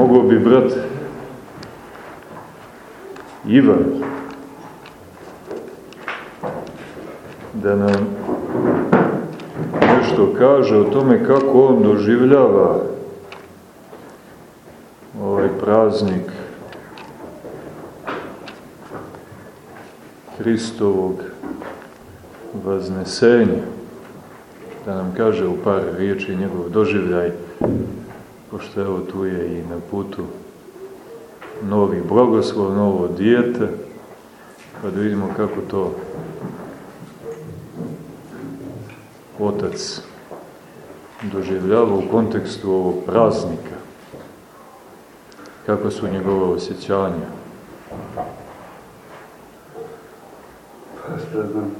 Mogu bi brat Ivan da nam nešto kaže o tome kako on doživljava ovaj praznik Hristovog vaznesenja. Da nam kaže u par riječi njegov doživljaj, pošto evo tu je i na putu novi blagoslov, novo dijete, pa da vidimo kako to otac doživljava u kontekstu ovog praznika. Kako su njegove osjećanja? Pa šta znam.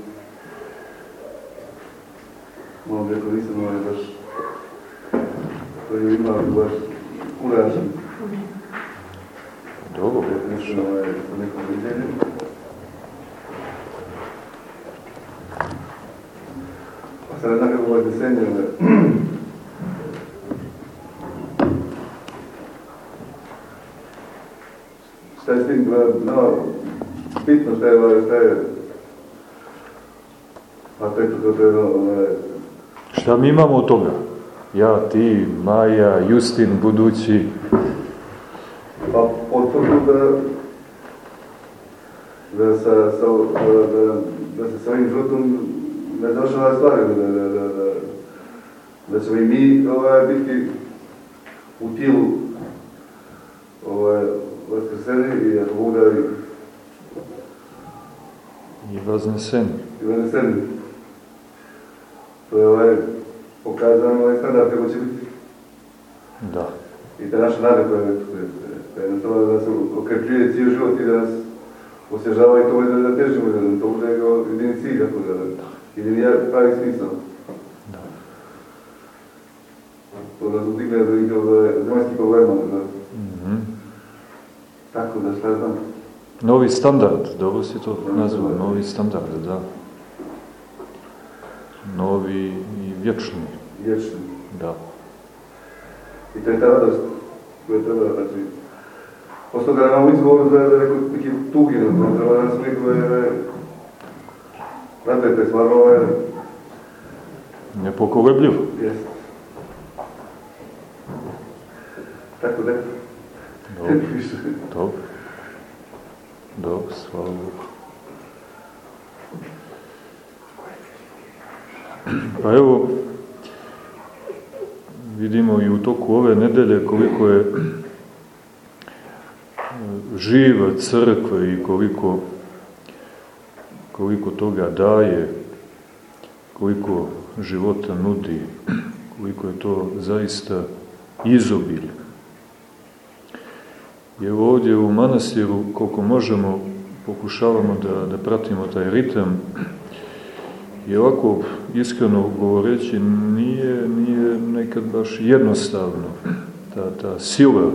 Malo bi ako nisam ovaj baš koji ima baš uražen. Dobro. Nešto ovaj, sa nekom viđenjem. Pa sad nekako ovaj desenje, ovaj, šta je s tim, no, bitno šta je, ovaj, šta je, a to je to, to je, ovaj, Šta mi imamo od toga? Ja, ti, Maja, Justin, budući, Pa potvrdu da da, sa, sa, da, da, da se sa ovim životom ne završava stvari, da, da, da, da, da ćemo i mi ovaj, biti u tijelu ovaj, vaskrseni i ako Bog da i, i vazneseni. i vaneseni. To je ovaj, pokazano ovaj standard kako će biti. Da. I ta naša nada koja je, koja je, koja je jednostavno da se okrepljuje cijel život i da nas osježava i to da, da da nam to bude jedini cilj, ako da, jedini ja pravi smisao. Da. To da su digle do nekih ovaj, zemaljskih problema, da, Mhm. tako da šta znam. Novi standard, dobro si to nazvao, novi standard, da. Novi i vječni, Vječni. da. I to je ta radost koja treba, znači, Nam izgovor za za neko, neki tugi, no, to treba da nas nekove, znate, to je stvarno, ovaj, Nepokolebljivo. jest. Tako da, Dobro, više. dobro. Dobro, hvala Bogu. Pa evo, vidimo i u toku ove nedelje koliko je e, živa crkva i koliko, koliko toga daje, koliko života nudi, koliko je to zaista izobilje. Evo ovdje u manastiru, koliko možemo, pokušavamo da, da pratimo taj ritam, i ovako, iskreno govoreći, nije, nije nekad baš jednostavno. Ta, ta sila,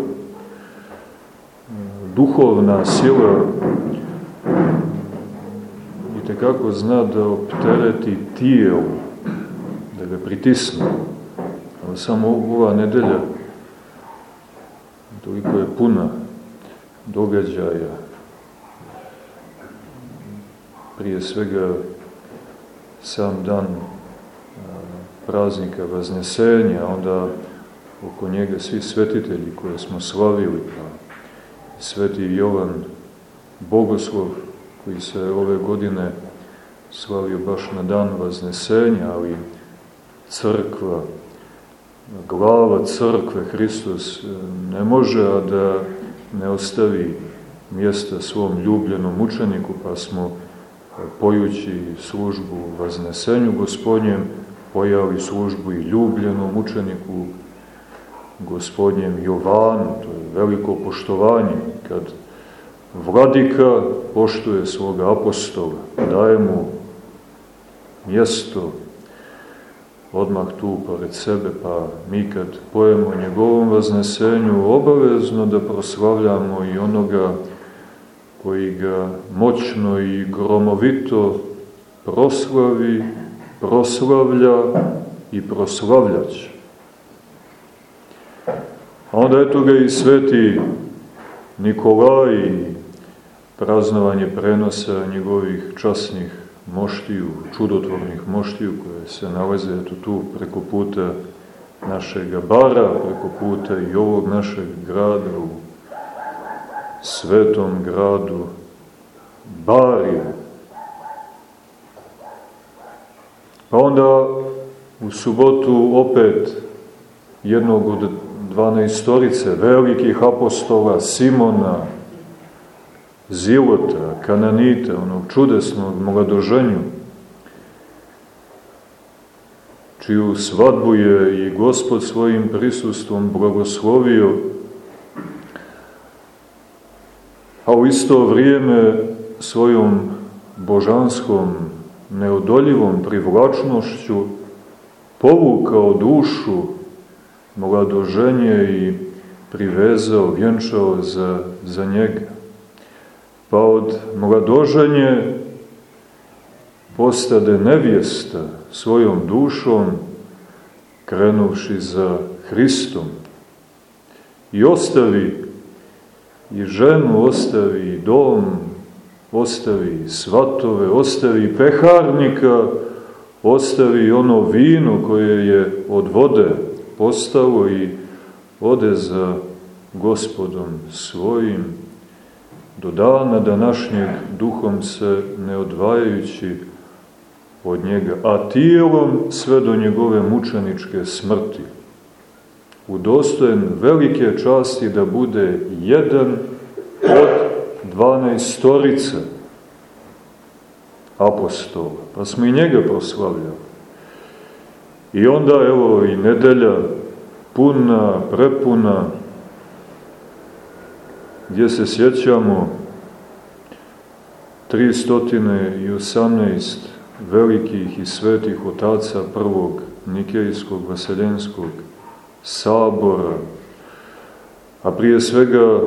duhovna sila, i tekako zna da optereti tijelo, da ga pritisne. Ali samo ova nedelja toliko je puna događaja, prije svega sam dan praznika Vaznesenja, onda oko njega svi svetitelji koje smo slavili, pa sveti Jovan Bogoslov, koji se ove godine slavio baš na dan Vaznesenja, ali crkva, glava crkve, Hristos, ne može, a da ne ostavi mjesta svom ljubljenom učeniku, pa smo pojući službu Vaznesenju gospodnjem, pojali službu i ljubljenom učeniku gospodnjem Jovanu, to je veliko poštovanje, kad vladika poštuje svoga apostola, daje mu mjesto odmah tu pored sebe, pa mi kad pojemo njegovom vaznesenju, obavezno da proslavljamo i onoga koji ga moćno i gromovito proslavi, proslavlja i proslavljaće. A onda eto ga i sveti Nikolaj, praznovanje prenosa njegovih časnih moštiju, čudotvornih moštiju koje se nalaze eto tu preko puta našeg bara, preko puta i ovog našeg grada u svetom gradu Bariju. Pa onda u subotu opet jednog od dvanaistorice velikih apostola Simona, Zilota, Kananita, onog čudesnog mladoženju, čiju svadbu je i Gospod svojim prisustvom blagoslovio, a u isto vrijeme svojom božanskom neodoljivom privlačnošću povukao dušu mladoženje i privezao, vjenčao za, za njega. Pa od mladoženje postade nevjesta svojom dušom, krenuvši za Hristom. I ostavi i ženu, ostavi i dom, ostavi svatove, ostavi peharnika, ostavi ono vino koje je od vode postalo i ode za gospodom svojim, do dana današnjeg duhom se ne odvajajući od njega, a tijelom sve do njegove mučeničke smrti. Udostojen velike časti da bude jedan od dvanaestorice apostola. Pa smo i njega proslavljali. I onda, evo, i nedelja puna, prepuna, gdje se sjećamo 318 velikih i svetih otaca prvog Nikejskog vaseljenskog sabora, a prije svega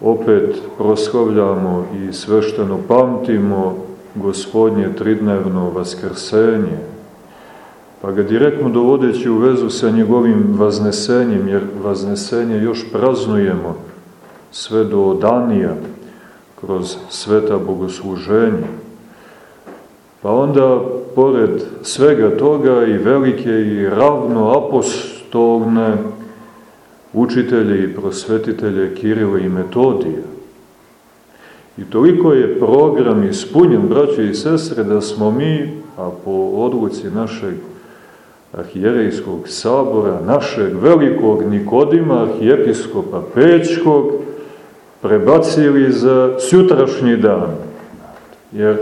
opet proslavljamo i svešteno pamtimo gospodnje tridnevno vaskrsenje, pa ga direktno dovodeći u vezu sa njegovim vaznesenjem, jer vaznesenje još praznujemo sve do danija kroz sveta bogosluženja. Pa onda, pored svega toga i velike i ravno apostolne učitelje i prosvetitelje Kirile i Metodija. I toliko je program ispunjen, braće i sestre, da smo mi, a po odluci našeg arhijerejskog sabora, našeg velikog Nikodima, arhijepiskopa Pećkog, prebacili za sutrašnji dan. Jer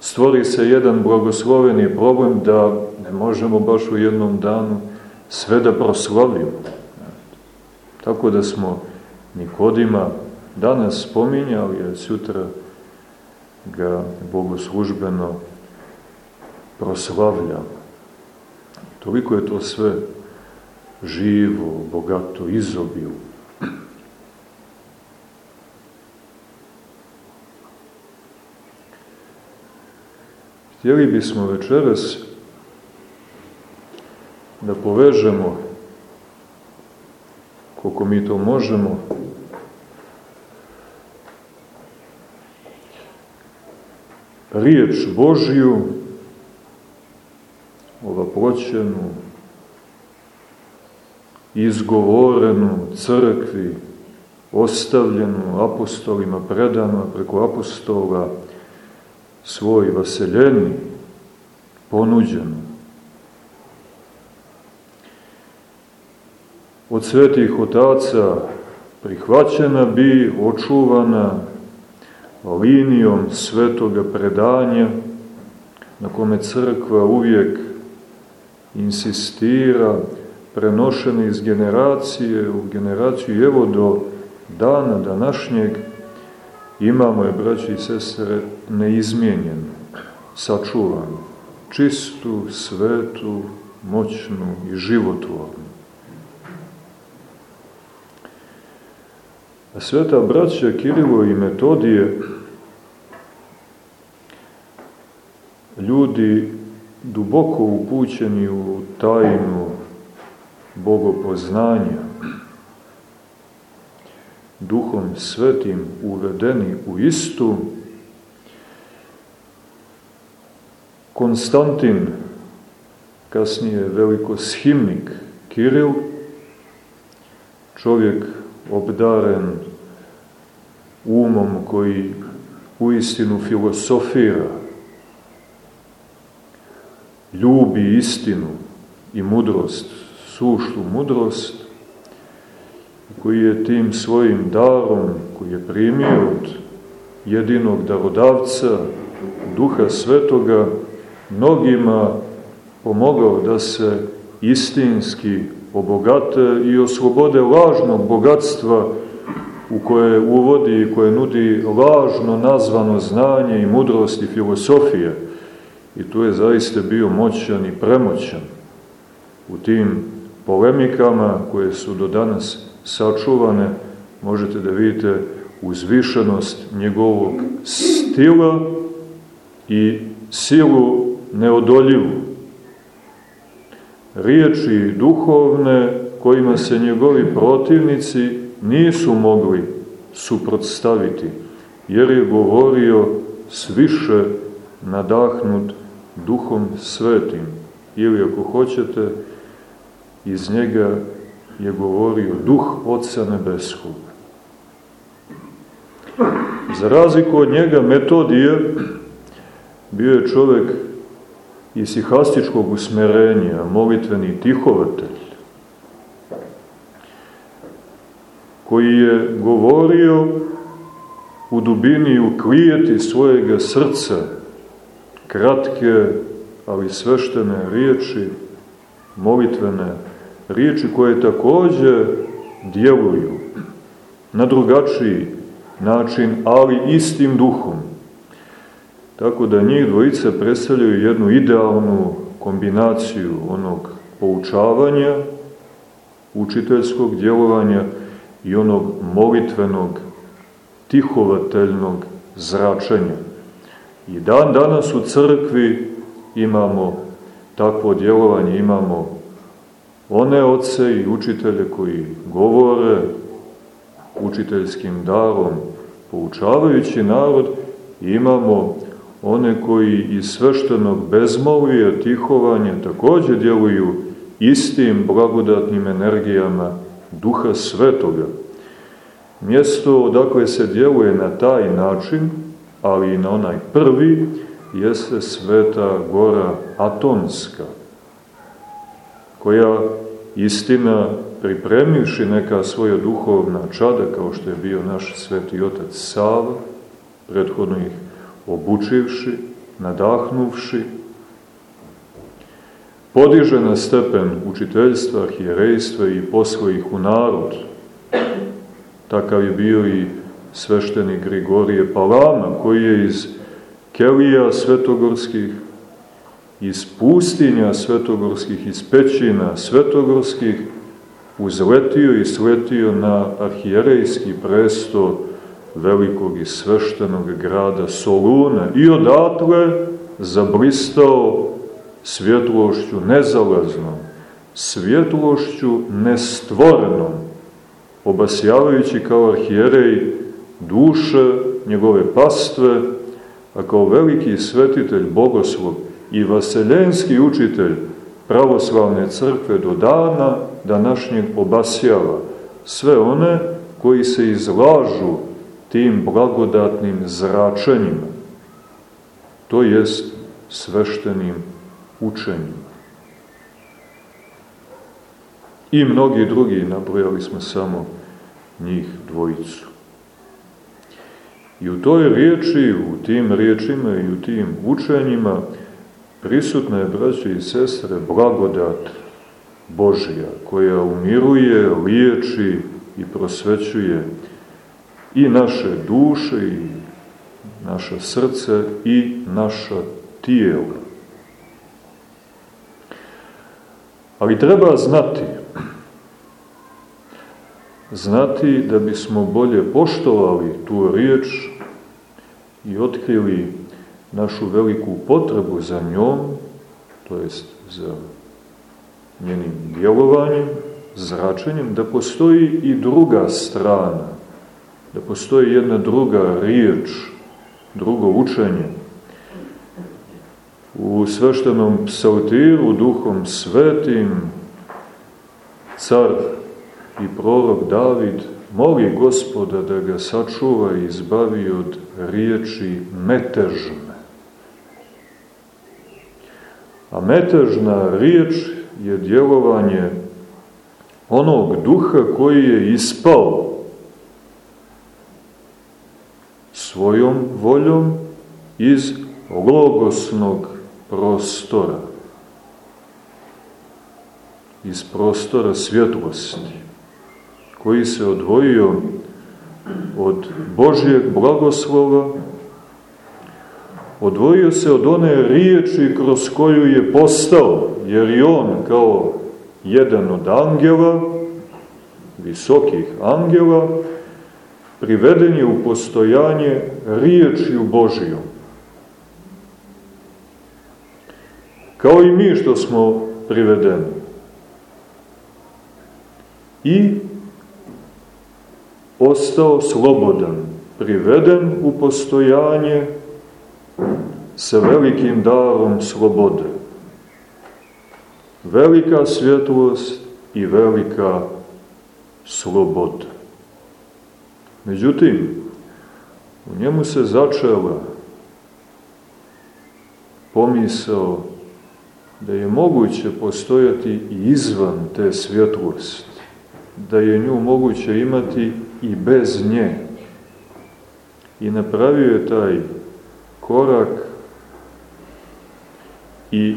stvori se jedan blagosloveni problem da ne možemo baš u jednom danu sve da proslavimo. Tako da smo Nikodima danas spominjali, a sutra ga bogoslužbeno proslavljamo. Toliko je to sve živo, bogato, izobil. Htjeli bismo večeras da povežemo, koliko mi to možemo, riječ Božiju ovaploćenu, izgovorenu crkvi, ostavljenu apostolima, predanu preko apostola, svoj vaseljeni, ponuđenu. Od svetih otaca prihvaćena bi, očuvana linijom svetoga predanja, na kome crkva uvijek insistira, prenošena iz generacije u generaciju, evo do dana današnjeg imamo je, braći i sestre, neizmijenjenu, sačuvanu, čistu, svetu, moćnu i životvornu. A sveta braća Kirilo i Metodije, ljudi duboko upućeni u tajnu bogopoznanja, duhom svetim uvedeni u istu. Konstantin, kasnije velikoshimnik Kiril, čovjek obdaren umom koji u istinu filosofira, ljubi istinu i mudrost, suštu mudrost, koji je tim svojim darom, koji je primio od jedinog darodavca, duha svetoga, mnogima pomogao da se istinski obogate i oslobode lažnog bogatstva u koje uvodi i koje nudi lažno nazvano znanje i mudrost i filosofije. I tu je zaista bio moćan i premoćan u tim polemikama koje su do danas sačuvane, možete da vidite uzvišenost njegovog stila i silu neodoljivu. Riječi duhovne kojima se njegovi protivnici nisu mogli suprotstaviti, jer je govorio sviše nadahnut duhom svetim, ili ako hoćete, iz njega je govorio duh Otca Nebeskog. Za razliku od njega Metodije bio je čovek isihastičkog usmerenja, molitveni tihovatelj, koji je govorio u dubini i u klijeti svojega srca kratke, ali sveštene riječi, molitvene riječi koje takođe djeluju na drugačiji način, ali istim duhom. Tako da njih dvojice predstavljaju jednu idealnu kombinaciju onog poučavanja, učiteljskog djelovanja i onog molitvenog, tihovateljnog zračenja. I dan danas u crkvi imamo takvo djelovanje, imamo one oce i učitelje koji govore učiteljskim darom, poučavajući narod, imamo one koji iz sveštenog bezmolija, tihovanja takođe djeluju istim blagodatnim energijama duha svetoga. Mjesto odakle se djeluje na taj način, ali i na onaj prvi, jeste sveta gora Atonska, koja istina pripremivši neka svoja duhovna čada, kao što je bio naš sveti otac Sava, prethodno ih obučivši, nadahnuvši, podiže na stepen učiteljstva, arhijerejstva i posla ih u narod. Takav je bio i sveštenik Grigorije Palama, koji je iz kelija svetogorskih iz pustinja svetogorskih, iz pećina svetogorskih, uzletio i sletio na arhijerejski presto velikog i sveštenog grada Soluna i odatle zablistao svjetlošću nezalaznom, svjetlošću nestvorenom, obasjavajući kao arhijerej duše njegove pastve, a kao veliki svetitelj, bogoslov, i vaseljenski učitelj pravoslavne crkve do dana današnjeg obasjava sve one koji se izlažu tim blagodatnim zračenjima, to jest sveštenim učenjima. I mnogi drugi, nabrojali smo samo njih dvojicu. I u toj riječi, u tim riječima i u tim učenjima prisutna je, braće i sestre, blagodat Božja, koja umiruje, liječi i prosvećuje i naše duše, i naše srce, i naša tijela. Ali treba znati, znati da bismo bolje poštovali tu riječ i otkrili našu veliku potrebu za njom, to jest za njenim djelovanjem, zračenjem, da postoji i druga strana da postoji jedna druga riječ, drugo učenje. U sveštenom psaltiru duhom svetim car i prorok David moli gospoda da ga sačuva i izbavi od riječi metežne. A metežna riječ je djelovanje onog duha koji je ispao svojom voljom iz logosnog prostora, iz prostora svjetlosti, koji se odvojio od Božjeg blagoslova, odvojio se od one riječi kroz koju je postao, jer i on kao jedan od angela, visokih angela, priveden je u postojanje riječju Božijom. Kao i mi što smo privedeni. I ostao slobodan, priveden u postojanje sa velikim darom slobode. Velika svjetlost i velika sloboda. Međutim, u njemu se začela pomisao da je moguće postojati i izvan te svjetlosti, da je nju moguće imati i bez nje. I napravio je taj korak i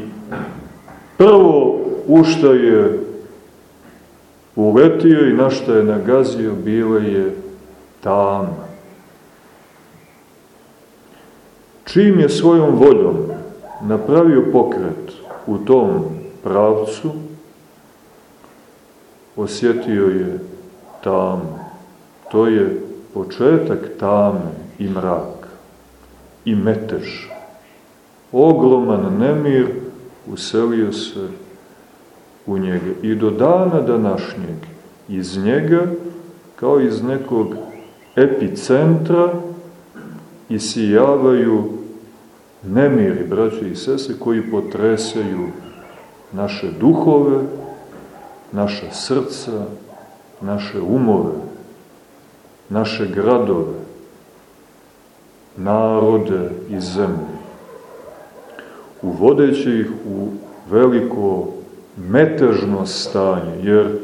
prvo u što je uletio i na što je nagazio bile je tama. Čim je svojom voljom napravio pokret u tom pravcu, osjetio je tamu. To je početak tame i mraka i metež. Ogroman nemir uselio se u njega. I do dana današnjeg iz njega, kao iz nekog epicentra, isijavaju nemiri, braće i sese, koji potresaju naše duhove, naše srca, naše umove, naše gradove, narode i zemlje, uvodeći ih u veliko metežno stanje, jer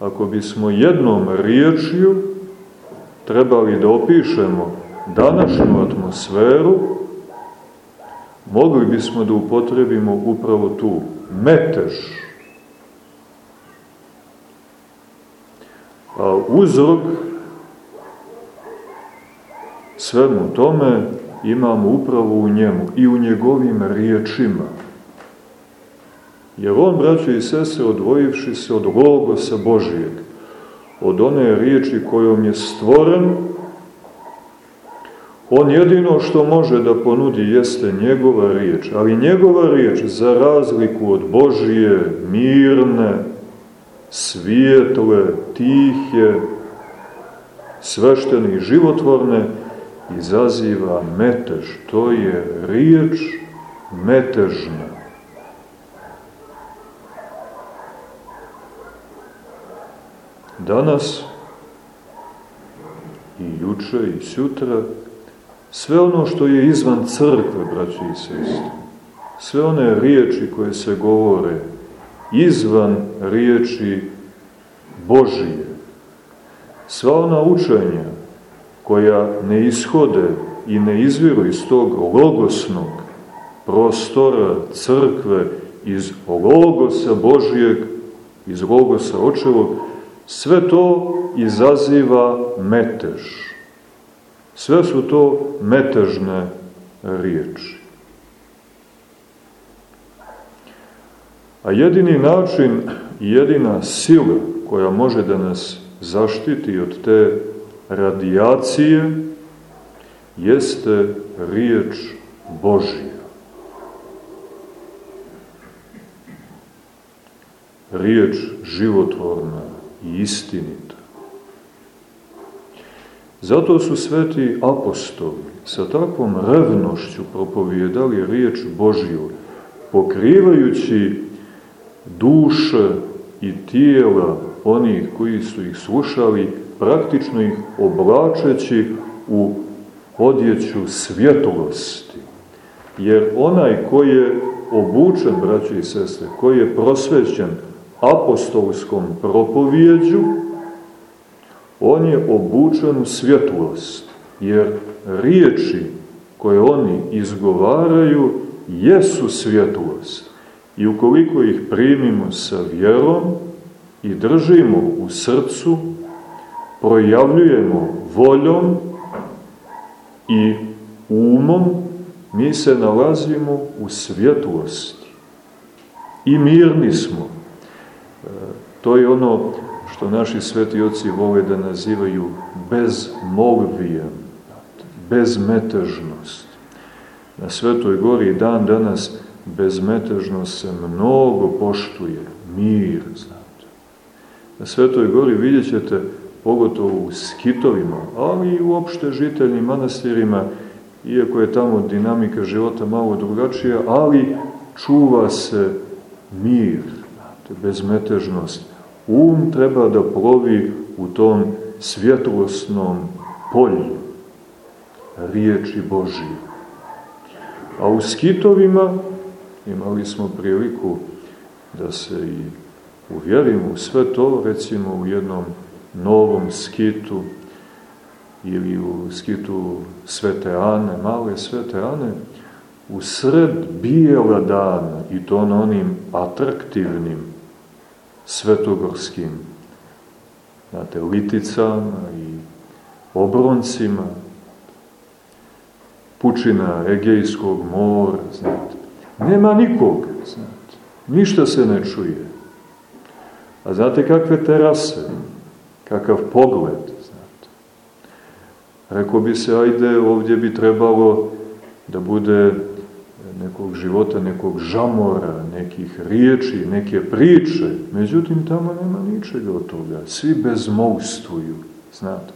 ako bismo jednom riječju trebali da opišemo današnju atmosferu, mogli bismo da upotrebimo upravo tu metež. A uzrok svemu tome imamo upravo u njemu i u njegovim riječima. Jer on, braće i sese, odvojivši se od Logosa Božijeg, od one riječi kojom je stvoren, on jedino što može da ponudi jeste njegova riječ, ali njegova riječ za razliku od Božije, mirne, svijetle, tihe, sveštene i životvorne, izaziva metež. To je riječ metežna. Danas i juče i sutra sve ono što je izvan crkve, braći i sestri, sve one riječi koje se govore izvan riječi Božije, sva ona učenja koja ne ishode i ne izviru iz tog logosnog prostora crkve, iz logosa Božijeg, iz logosa očevog, sve to izaziva metež. Sve su to metežne riječi. A jedini način i jedina sila koja može da nas zaštiti od te radijacije jeste riječ Božija. Riječ životvorna i istinita. Zato su sveti apostoli sa takvom revnošću propovijedali riječ Božiju, pokrivajući duše i tijela onih koji su ih slušali, praktično ih oblačeći u odjeću svjetlosti. Jer onaj koji je obučen, braći i sestre, koji je prosvećen apostolskom propovijeđu, on je obučen u svjetlost, jer riječi koje oni izgovaraju jesu svjetlost. I ukoliko ih primimo sa vjerom i držimo u srcu, projavljujemo voljom i umom, mi se nalazimo u svjetlosti. I mirni smo. E, to je ono što naši sveti oci vole da nazivaju bezmolvijem, bezmetežnost. Na Svetoj gori dan danas bezmetežnost se mnogo poštuje, mir, znate. Na Svetoj gori vidjet ćete, pogotovo u skitovima, ali i uopšte žiteljnim manastirima, iako je tamo dinamika života malo drugačija, ali čuva se mir, bezmetežnost. Um treba da plovi u tom svjetlosnom polju riječi Božije. A u skitovima imali smo priliku da se i uvjerimo u sve to, recimo u jednom novom skitu ili u skitu Svete Ane, male Svete Ane, u sred bijela dana i to na onim atraktivnim svetogorskim znate, liticama i obroncima, pučina Egejskog mora, znate, Nema nikog, znate. Ništa se ne čuje. A znate kakve terase, kakav pogled, znate. Rekao bi se, ajde, ovdje bi trebalo da bude nekog života, nekog žamora, nekih riječi, neke priče. Međutim, tamo nema ničega od toga. Svi bezmolstvuju, znate.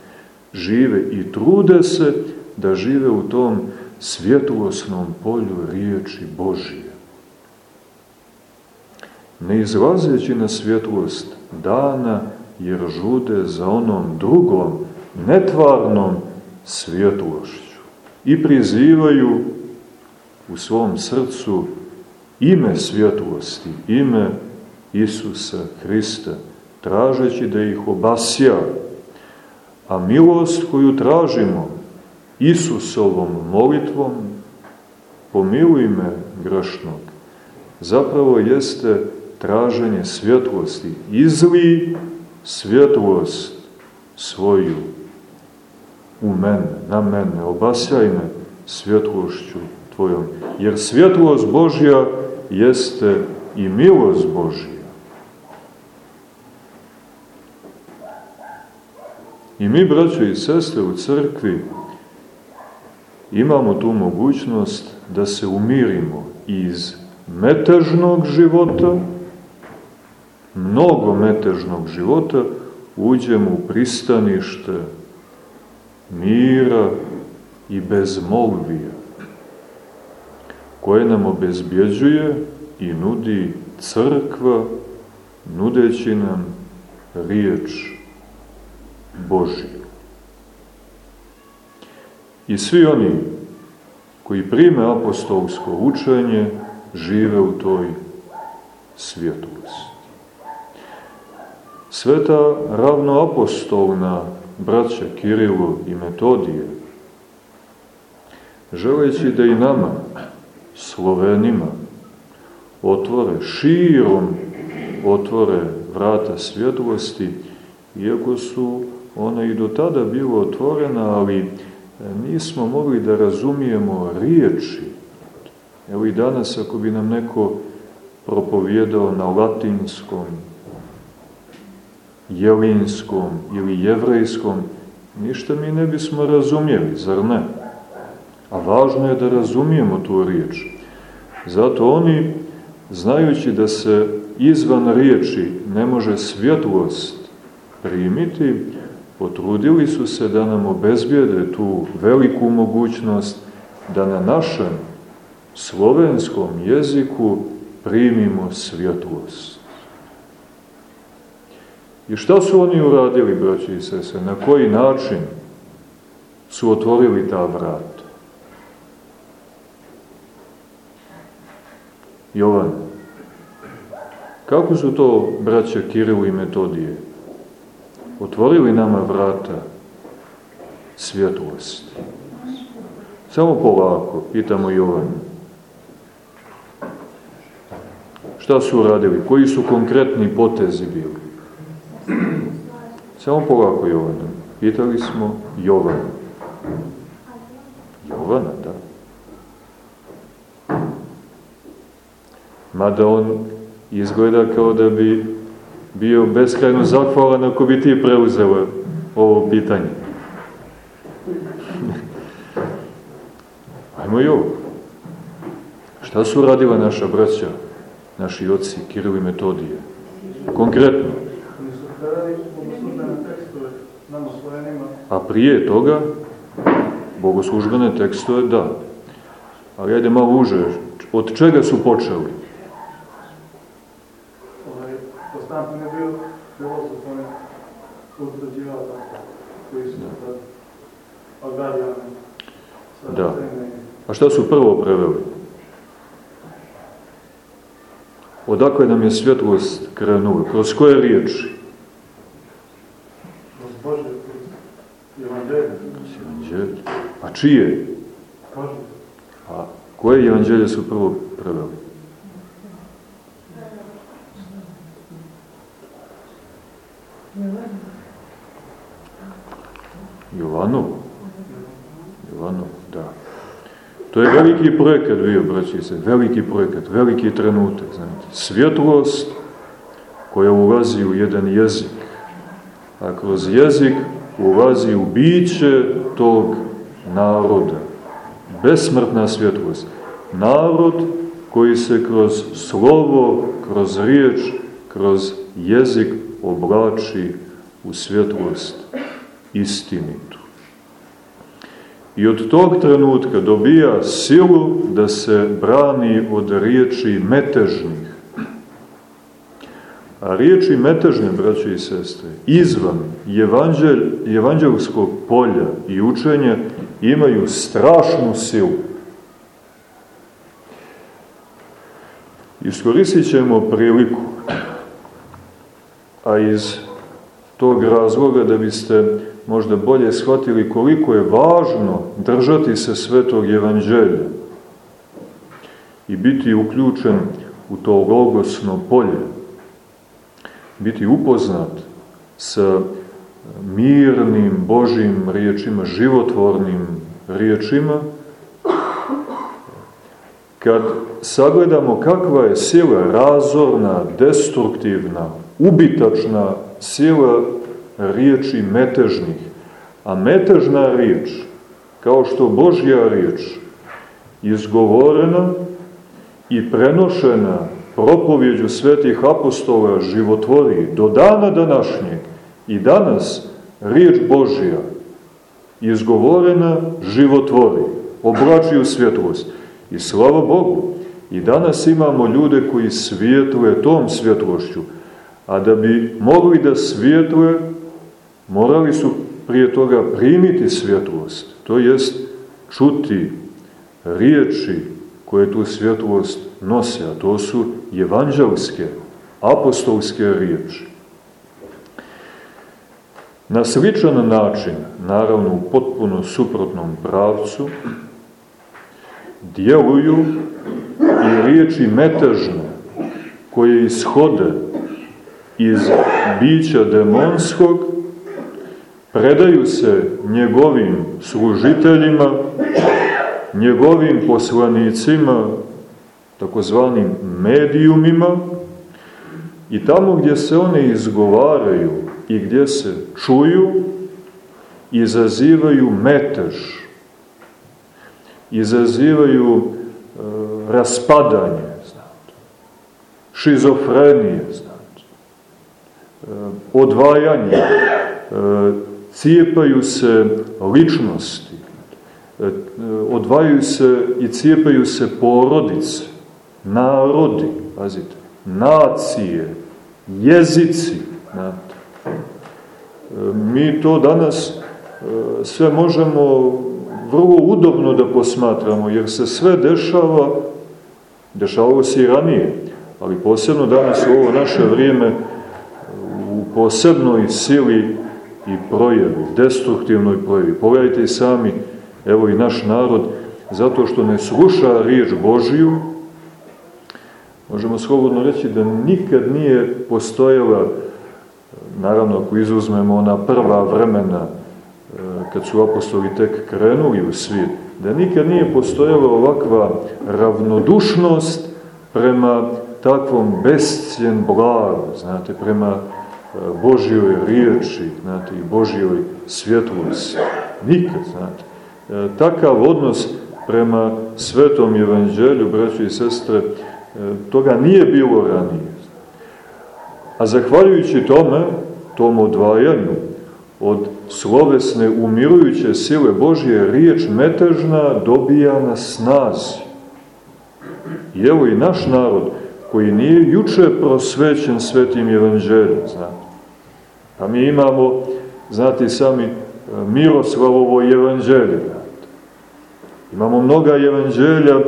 Žive i trude se da žive u tom svjetlosnom polju riječi Božije. Ne izlazeći na svjetlost dana, jer žude za onom drugom, netvarnom svjetlošću i prizivaju u svom srcu ime svjetlosti, ime Isusa Hrista, tražeći da ih obasja, a milost koju tražimo Isusovom molitvom, pomiluj me grešnog, zapravo jeste traženje svjetlosti. Izli svjetlost svoju u mene, na mene, obasjaj me svjetlošću Tvojom. Jer svjetlost Božja jeste i milost Božja. I mi, braćo i sestre, u crkvi imamo tu mogućnost da se umirimo iz metežnog života, mnogo metežnog života, uđemo u pristanište mira i bezmolvija, koje nam obezbjeđuje i nudi crkva, nudeći nam riječ Božiju. I svi oni koji prime apostolsko učenje žive u toj svjetlosti. Sveta ravnoapostolna braća Kirilu i Metodije, želeći da i nama, Slovenima, otvore širom, otvore vrata svjetlosti, iako su ona i do tada bilo otvorena, ali nismo mogli da razumijemo riječi. Evo i danas ako bi nam neko propovjedao na latinskom, jelinskom ili jevrejskom, ništa mi ne bismo razumijeli, zar ne? A važno je da razumijemo tu riječ. Zato oni, znajući da se izvan riječi ne može svjetlost primiti, potrudili su se da nam obezbijede tu veliku mogućnost da na našem slovenskom jeziku primimo svjetlost. I šta su oni uradili, braći i sese? Na koji način su otvorili ta vrata? Jovan, kako su to braća Kirilu i Metodije otvorili nama vrata svjetlosti? Samo polako, pitamo Jovan. Šta su uradili? Koji su konkretni potezi bili? Samo polako Jovana. Pitali smo Jovana. Jovana, da. Mada on izgleda kao da bi bio beskrajno zahvalan ako bi ti preuzela ovo pitanje. Ajmo i ovo. Šta su radila naša braća, naši oci, Kiril i Metodije? Konkretno. A prije toga, bogoslužbene tekstove, da. Ali ajde malo uže, od čega su počeli? Ovaj, Konstantin je bio filozof, on je utvrđivao koji su tad Algarijani. Da. A šta su prvo preveli? Odakle nam je svjetlost krenula? Kroz koje riječi? Bože, Evanđelje. Evanđelje. A čije? Bože. A koje evanđelje su prvo preveli? Jovanov. Jovanov, da. To je veliki projekat bio, braći se, veliki projekat, veliki trenutak, znate. Svjetlost koja ulazi u jedan jezik, a kroz jezik ulazi u biće tog naroda. Besmrtna svjetlost. Narod koji se kroz slovo, kroz riječ, kroz jezik oblači u svjetlost istinitu. I od tog trenutka dobija silu da se brani od riječi metežnih. A riječi metežne, braće i sestre, izvan evanđelj, evanđelskog polja i učenja imaju strašnu silu. Iskoristit ćemo priliku, a iz tog razloga da biste možda bolje shvatili koliko je važno držati se svetog evanđelja i biti uključen u to logosno polje, biti upoznat sa mirnim Božim riječima, životvornim riječima, kad sagledamo kakva je sila razorna, destruktivna, ubitačna sila riječi metežnih. A metežna riječ, kao što Božja riječ, izgovorena i prenošena propovjeđu svetih apostola životvori do dana današnjeg i danas riječ Božja izgovorena životvori, oblači u svjetlost. I slava Bogu, i danas imamo ljude koji svijetluje tom svjetlošću, a da bi mogli da svijetluje, morali su prije toga primiti svjetlost, to jest čuti riječi koje tu svjetlost nose, a to su evanđelske, apostolske riječi. Na sličan način, naravno u potpuno suprotnom pravcu, djeluju i riječi metežne koje ishode iz bića demonskog, predaju se njegovim služiteljima, njegovim poslanicima, takozvanim medijumima, i tamo gdje se one izgovaraju i gdje se čuju, izazivaju metež, izazivaju e, raspadanje, znate, šizofrenije, znate, e, odvajanje, e, cijepaju se ličnosti, e, odvajaju se i cijepaju se porodice, narodi, pazite, nacije, jezici, znate. Mi to danas sve možemo vrlo udobno da posmatramo, jer se sve dešava, dešavalo se i ranije, ali posebno danas u ovo naše vrijeme u posebnoj sili i projevi, destruktivnoj projevi. Pogledajte i sami, evo i naš narod, zato što ne sluša riječ Božiju, možemo slobodno reći da nikad nije postojala, naravno ako izuzmemo ona prva vremena, e, kad su apostoli tek krenuli u svijet, da nikad nije postojala ovakva ravnodušnost prema takvom bescijen blagu, znate, prema e, Božjoj riječi, znate, i Božjoj svjetlosti. Nikad, znate. E, takav odnos prema svetom evanđelju, braći i sestre, toga nije bilo ranije. A zahvaljujući tome, tom odvajanju od slovesne umirujuće sile Božje, riječ metežna dobija na snazi. I evo i naš narod, koji nije juče prosvećen svetim evanđeljem, znate. A mi imamo, znate sami, Miroslavovo evanđelje. Imamo mnoga evanđelja e,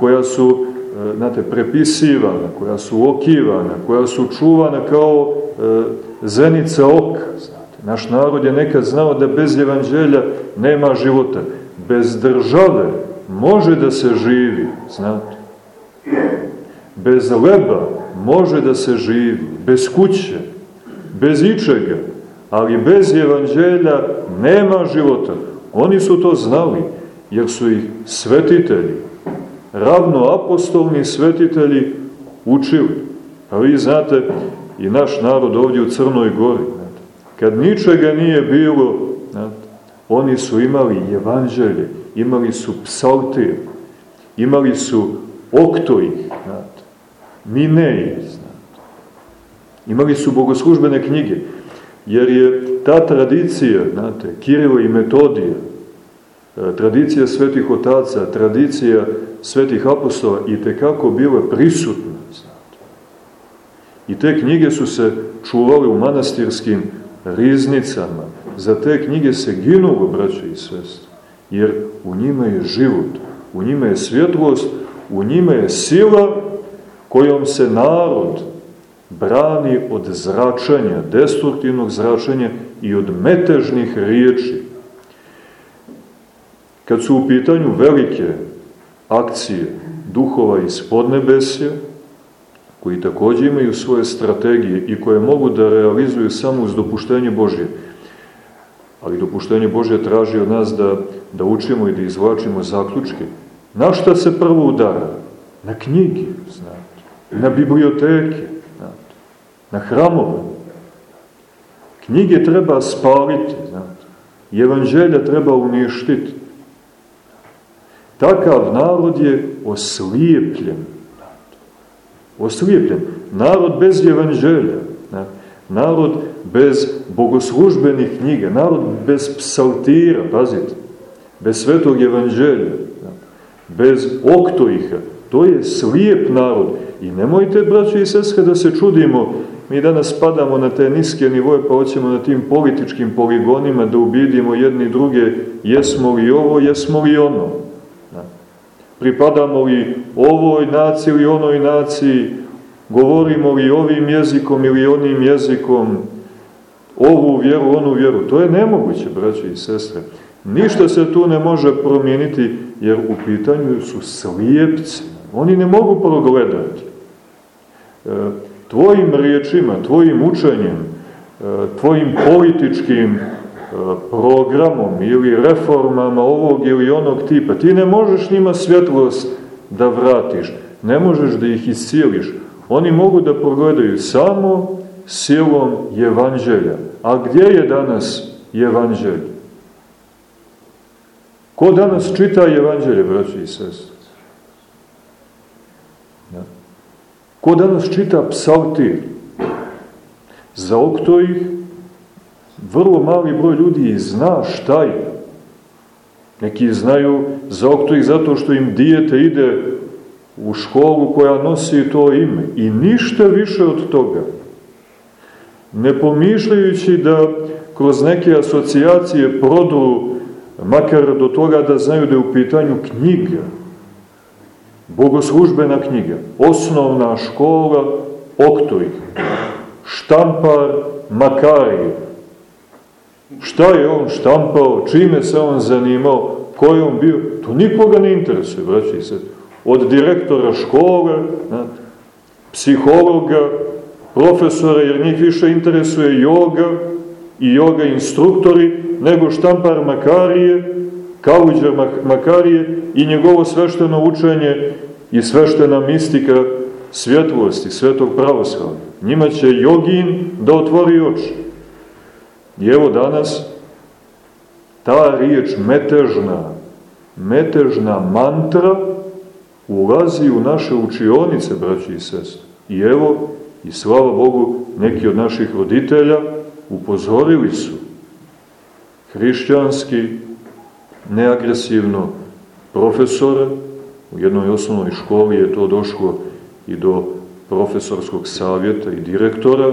koja su, znate, prepisivana, koja su okivana, koja su čuvana kao e, zenica oka, znate. Naš narod je nekad znao da bez evanđelja nema života. Bez države može da se živi, znate. Bez leba može da se živi, bez kuće, bez ičega, ali bez evanđelja nema života. Oni su to znali, jer su ih svetitelji, ravno apostolni svetitelji učili. A vi znate, i naš narod ovdje u Crnoj gori, znate, kad ničega nije bilo, znate, oni su imali evanđelje, imali su psaltir, imali su oktojih, znate, Mineji, znate. Imali su bogoslužbene knjige, jer je ta tradicija, znate, Kirilo i Metodija, e, tradicija svetih otaca, tradicija svetih apostola i tekako bila prisutna, znate. I te knjige su se čuvale u manastirskim riznicama. Za te knjige se ginulo, braće i sestre, jer u njima je život, u njima je svjetlost, u njima je sila kojom se narod brani od zračenja, destruktivnog zračenja i od metežnih riječi. Kad su u pitanju velike akcije duhova iz podnebesja, koji takođe imaju svoje strategije i koje mogu da realizuju samo uz dopuštenje Božje, ali dopuštenje Božje traži od nas da, da učimo i da izvlačimo zaključke. Na šta se prvo udara? Na knjigi, znate na biblioteke, znate, na hramove. Knjige treba spaliti, znate, i evanđelja treba uništiti. Takav narod je oslijepljen. Oslijepljen. Narod bez evanđelja. Narod bez bogoslužbenih knjiga. Narod bez psaltira, pazite. Bez svetog evanđelja. Bez oktojiha. To je slijep narod. I nemojte, braći i sestre, da se čudimo, mi danas padamo na te niske nivoje, pa hoćemo na tim političkim poligonima da ubidimo jedni druge, jesmo li ovo, jesmo li ono. Da. Pripadamo li ovoj naciji ili onoj naciji, govorimo li ovim jezikom ili onim jezikom, ovu vjeru, onu vjeru. To je nemoguće, braći i sestre. Ništa se tu ne može promijeniti, jer u pitanju su slijepci. Oni ne mogu progledati. E, tvojim riječima, tvojim učenjem, e, tvojim političkim programom ili reformama ovog ili onog tipa, ti ne možeš njima svjetlost da vratiš, ne možeš da ih iscijeliš. Oni mogu da progledaju samo silom evanđelja. A gdje je danas evanđelje? Ko danas čita evanđelje, braći i sestri? Ko danas čita psaltir? Zaokto ih, vrlo mali broj ljudi zna šta je. Neki znaju za okto zato što im dijete ide u školu koja nosi to ime. I ništa više od toga. Ne pomišljajući da kroz neke asocijacije prodru makar do toga da znaju da je u pitanju knjiga, bogoslužbena knjiga, osnovna škola oktorih, štampar Makarije. Šta je on štampao, čime se on zanimao, ko je on bio, to nikoga ne interesuje, braći se. Od direktora škole, psihologa, profesora, jer njih više interesuje joga i joga instruktori, nego štampar Makarije, kauđer Makarije i njegovo svešteno učenje i sveštena mistika svjetlosti, svetog pravoslavlja. Njima će jogin da otvori oči. I evo danas ta riječ metežna, metežna mantra ulazi u naše učionice, braći i sest. I evo, i slava Bogu, neki od naših roditelja upozorili su hrišćanski, neagresivno profesora, u jednoj osnovnoj školi je to došlo i do profesorskog savjeta i direktora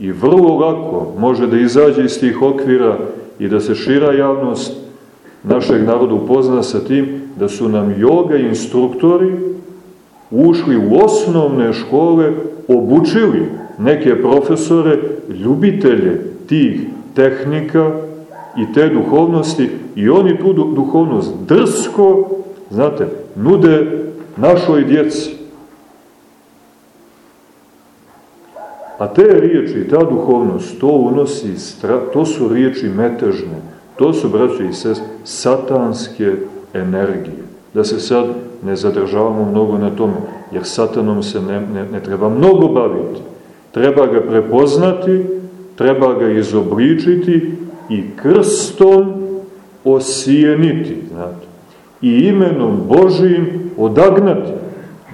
i vrlo lako može da izađe iz tih okvira i da se šira javnost našeg naroda upozna sa tim da su nam joga instruktori ušli u osnovne škole, obučili neke profesore, ljubitelje tih tehnika i te duhovnosti i oni tu duhovnost drsko, znate, nude našoj djeci. A te riječi, ta duhovnost, to unosi, to su riječi metežne, to su, braće i sest, satanske energije. Da se sad ne zadržavamo mnogo na tome, jer satanom se ne, ne, ne treba mnogo baviti. Treba ga prepoznati, treba ga izobličiti i krstom osijeniti, znate, i imenom Božijim odagnati.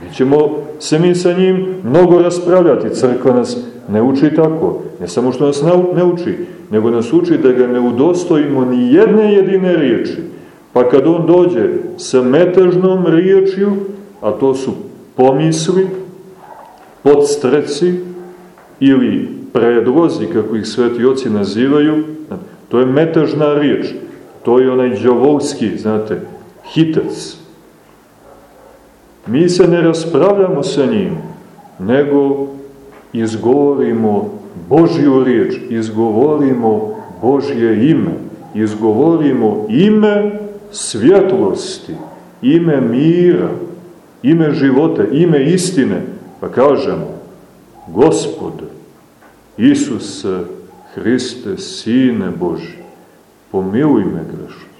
Mi ćemo se mi sa njim mnogo raspravljati. Crkva nas ne uči tako. Ne samo što nas ne uči, nego nas uči da ga ne udostojimo ni jedne jedine riječi. Pa kad on dođe sa metežnom riječju, a to su pomisli, podstreci ili predlozi, kako ih sveti oci nazivaju, to je metežna riječ. To je onaj džavolski, znate, hitac. Mi se ne raspravljamo sa njim, nego izgovorimo Božju riječ, izgovorimo Božje ime, izgovorimo ime svjetlosti, ime mira, ime života, ime istine, pa kažemo, Gospod, Isus Hriste, Sine Boži, pomiluj me grešno.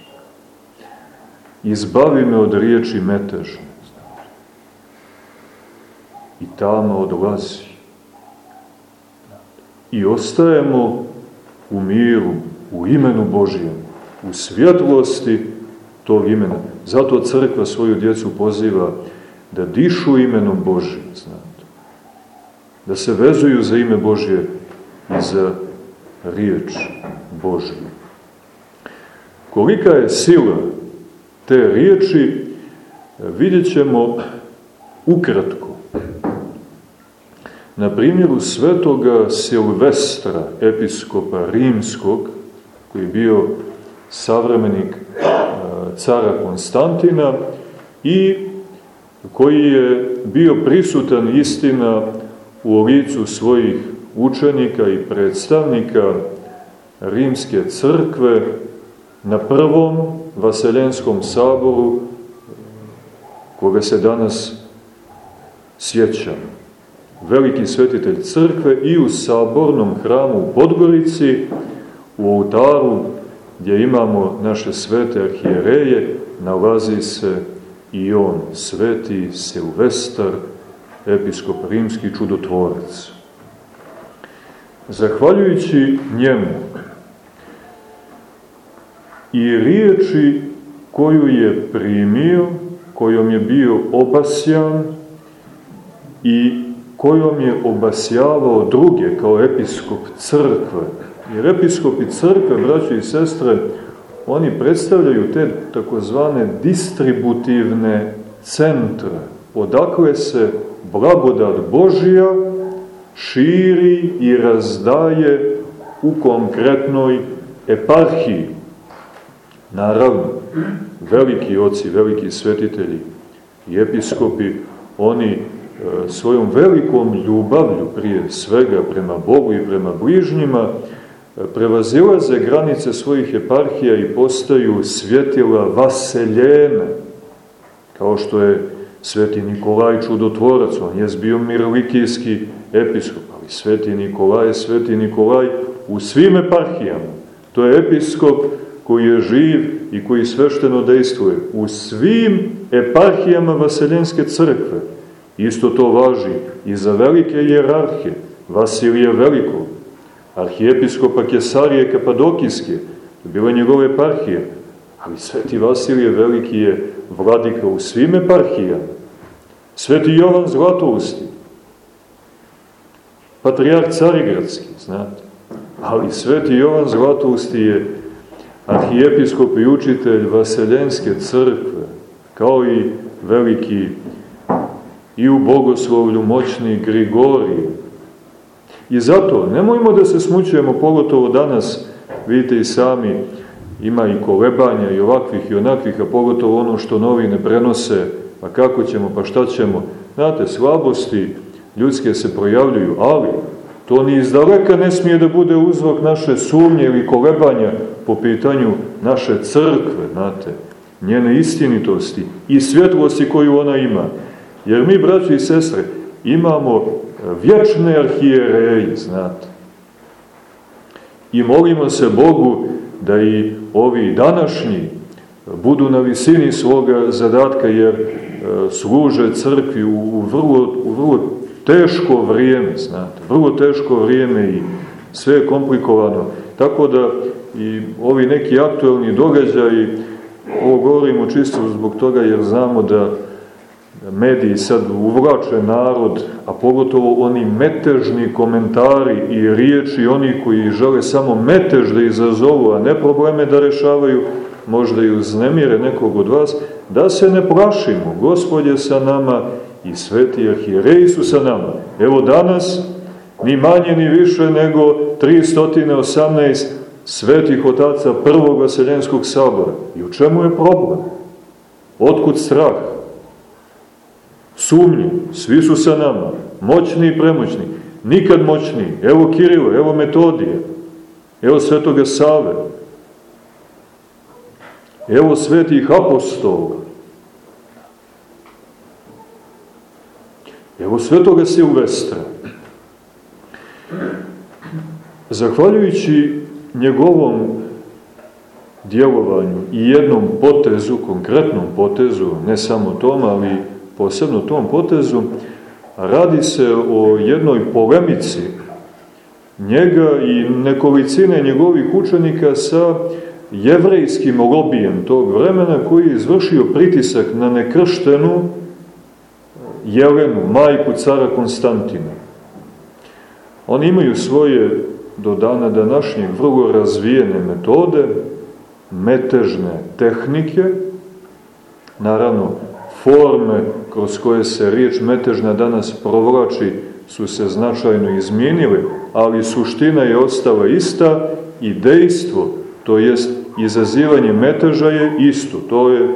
Izbavi me od riječi metežne. I tamo odlazi i ostajemo u miru, u imenu Božijem, u svjetlosti tog imena. Zato crkva svoju djecu poziva da dišu imenom Božijim, znate. Da se vezuju za ime Božje i za riječ Božju. Kolika je sila te riječi, vidjet ćemo ukratko Na primjeru svetoga Silvestra, episkopa rimskog, koji je bio savremenik e, cara Konstantina i koji je bio prisutan istina u licu svojih učenika i predstavnika rimske crkve na prvom Vaseljenskom saboru koga se danas sjećamo veliki svetitelj crkve i u sabornom hramu u Podgorici, u oltaru gdje imamo naše svete arhijereje, nalazi se i on, sveti Silvestar, episkop rimski čudotvorac. Zahvaljujući njemu i riječi koju je primio, kojom je bio obasjan i kojom je obasjavao druge kao episkop crkve Jer episkopi crkve, braće i sestre, oni predstavljaju te takozvane distributivne centre, odakle se blagodat Božija širi i razdaje u konkretnoj eparhiji. Naravno, veliki oci, veliki svetitelji i episkopi, oni svojom velikom ljubavlju prije svega prema Bogu i prema bližnjima prevazilaze granice svojih eparhija i postaju svjetila vaseljene, kao što je sveti Nikolaj čudotvorac, on je bio mirlikijski episkop, ali sveti Nikolaj je sveti Nikolaj u svim eparhijama. To je episkop koji je živ i koji svešteno dejstvuje u svim eparhijama Vaseljenske crkve. Isto to važi i za velike jerarhe, Vasilija Velikog, arhijepiskopa Kesarije Kapadokijske, bila njegove eparhije, ali sveti Vasilije Veliki je vladika u svim eparhijama. Sveti Jovan Zlatousti, patrijarh Carigradski, znate. Ali sveti Jovan Zlatousti je arhijepiskop i učitelj Vaseljenske crkve, kao i veliki i u bogoslovlju moćni Grigorij. I zato nemojmo da se smućujemo, pogotovo danas, vidite i sami, ima i kolebanja i ovakvih i onakvih, a pogotovo ono što novine prenose, pa kako ćemo, pa šta ćemo. Znate, slabosti ljudske se projavljuju, ali to ni izdaleka ne smije da bude uzrok naše sumnje ili kolebanja po pitanju naše crkve, znate, njene istinitosti i svjetlosti koju ona ima. Jer mi, braći i sestre, imamo vječne arhijereje, znate. I molimo se Bogu da i ovi današnji budu na visini svoga zadatka, jer e, služe crkvi u vrlo, u vrlo teško vrijeme, znate, vrlo teško vrijeme i sve je komplikovano. Tako da i ovi neki aktuelni događaji, ovo govorimo čisto zbog toga jer znamo da mediji sad uvlače narod, a pogotovo oni metežni komentari i riječi, oni koji žele samo metež da izazovu, a ne probleme da rešavaju, možda i uznemire nekog od vas, da se ne plašimo. Gospod je sa nama i sveti arhijereji su sa nama. Evo danas, ni manje ni više nego 318 svetih otaca prvog vaseljenskog sabora. I u čemu je problem? Otkud strah? Sumnje, svi su sa nama, moćni i premoćni, nikad moćni. Evo Kirilo, evo Metodije, evo svetoga Save, evo svetih apostola, evo svetoga Silvestra. Zahvaljujući njegovom djelovanju i jednom potezu, konkretnom potezu, ne samo tom, ali posebno tom potezu, radi se o jednoj polemici njega i nekolicine njegovih učenika sa jevrejskim lobijem tog vremena koji je izvršio pritisak na nekrštenu Jelenu, majku cara Konstantina. Oni imaju svoje do dana današnjeg vrlo razvijene metode, metežne tehnike, naravno forme kroz koje se riječ metežna danas provlači su se značajno izmijenile, ali suština je ostala ista i dejstvo, to jest izazivanje meteža je isto. To je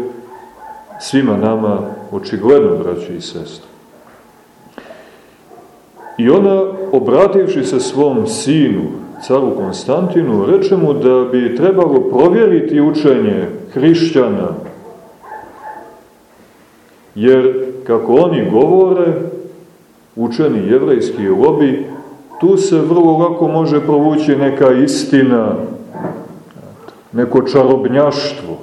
svima nama očigledno, braći i sestri. I ona, obrativši se svom sinu, caru Konstantinu, reče mu da bi trebalo provjeriti učenje hrišćana, jer, kako oni govore, učeni jevrejski lobi, tu se vrlo lako može provući neka istina, neko čarobnjaštvo,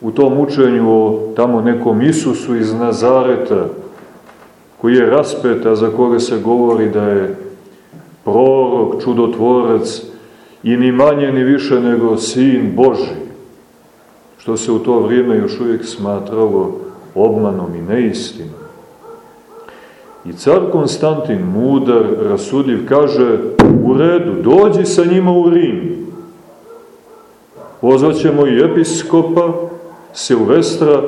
u tom učenju o tamo nekom Isusu iz Nazareta, koji je raspet, a za koga se govori da je prorok, čudotvorac i ni manje ni više nego sin Boži, što se u to vrijeme još uvijek smatralo obmanom i neistinom. I car Konstantin, mudar, rasudljiv, kaže, u redu, dođi sa njima u Rim. Pozvaćemo i episkopa, Silvestra,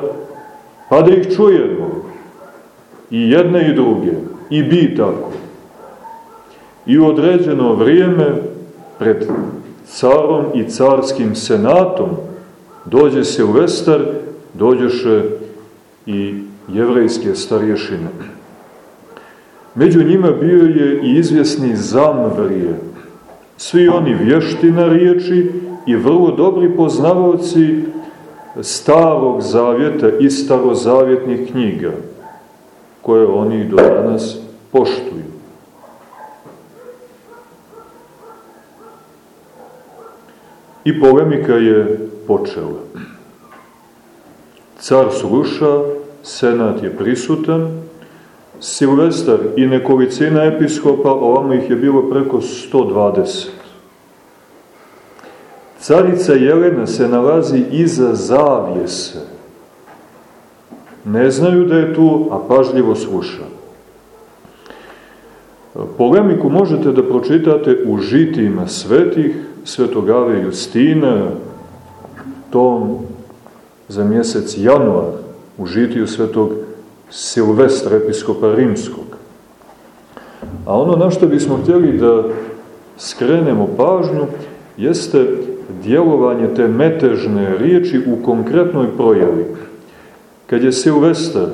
pa da ih čujemo. I jedne i druge. I bi tako. I u određeno vrijeme pred carom i carskim senatom dođe Silvestar, dođeše i jevrejske starješine. Među njima bio je i izvjesni Zamvrije, svi oni vješti na riječi i vrlo dobri poznavaoci starog zavjeta i starozavjetnih knjiga, koje oni do danas poštuju. I polemika je počela. Car sluša, senat je prisutan, Silvestar i nekolicina episkopa, ovamo ih je bilo preko 120. Carica Jelena se nalazi iza zavijese. Ne znaju da je tu, a pažljivo sluša. Polemiku možete da pročitate u žitijima svetih, svetogave Justina, tom za mjesec januar, u žitiju svetog Silvestra, episkopa rimskog. A ono na što bismo htjeli da skrenemo pažnju jeste djelovanje te metežne riječi u konkretnoj projavi. Kad je Silvestar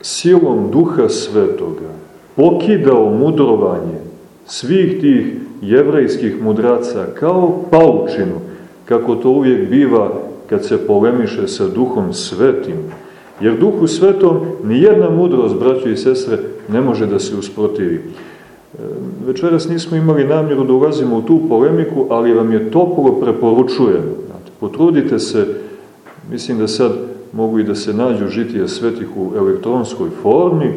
silom duha svetoga pokidao mudrovanje svih tih jevrejskih mudraca kao paučinu, kako to uvijek biva kad se polemiše sa duhom svetim, Jer duhu svetom nijedna mudrost, braćo i sestre, ne može da se usprotivi. E, večeras nismo imali namjeru da ulazimo u tu polemiku, ali vam je toplo preporučujem. Potrudite se, mislim da sad mogu i da se nađu žitije svetih u elektronskoj formi,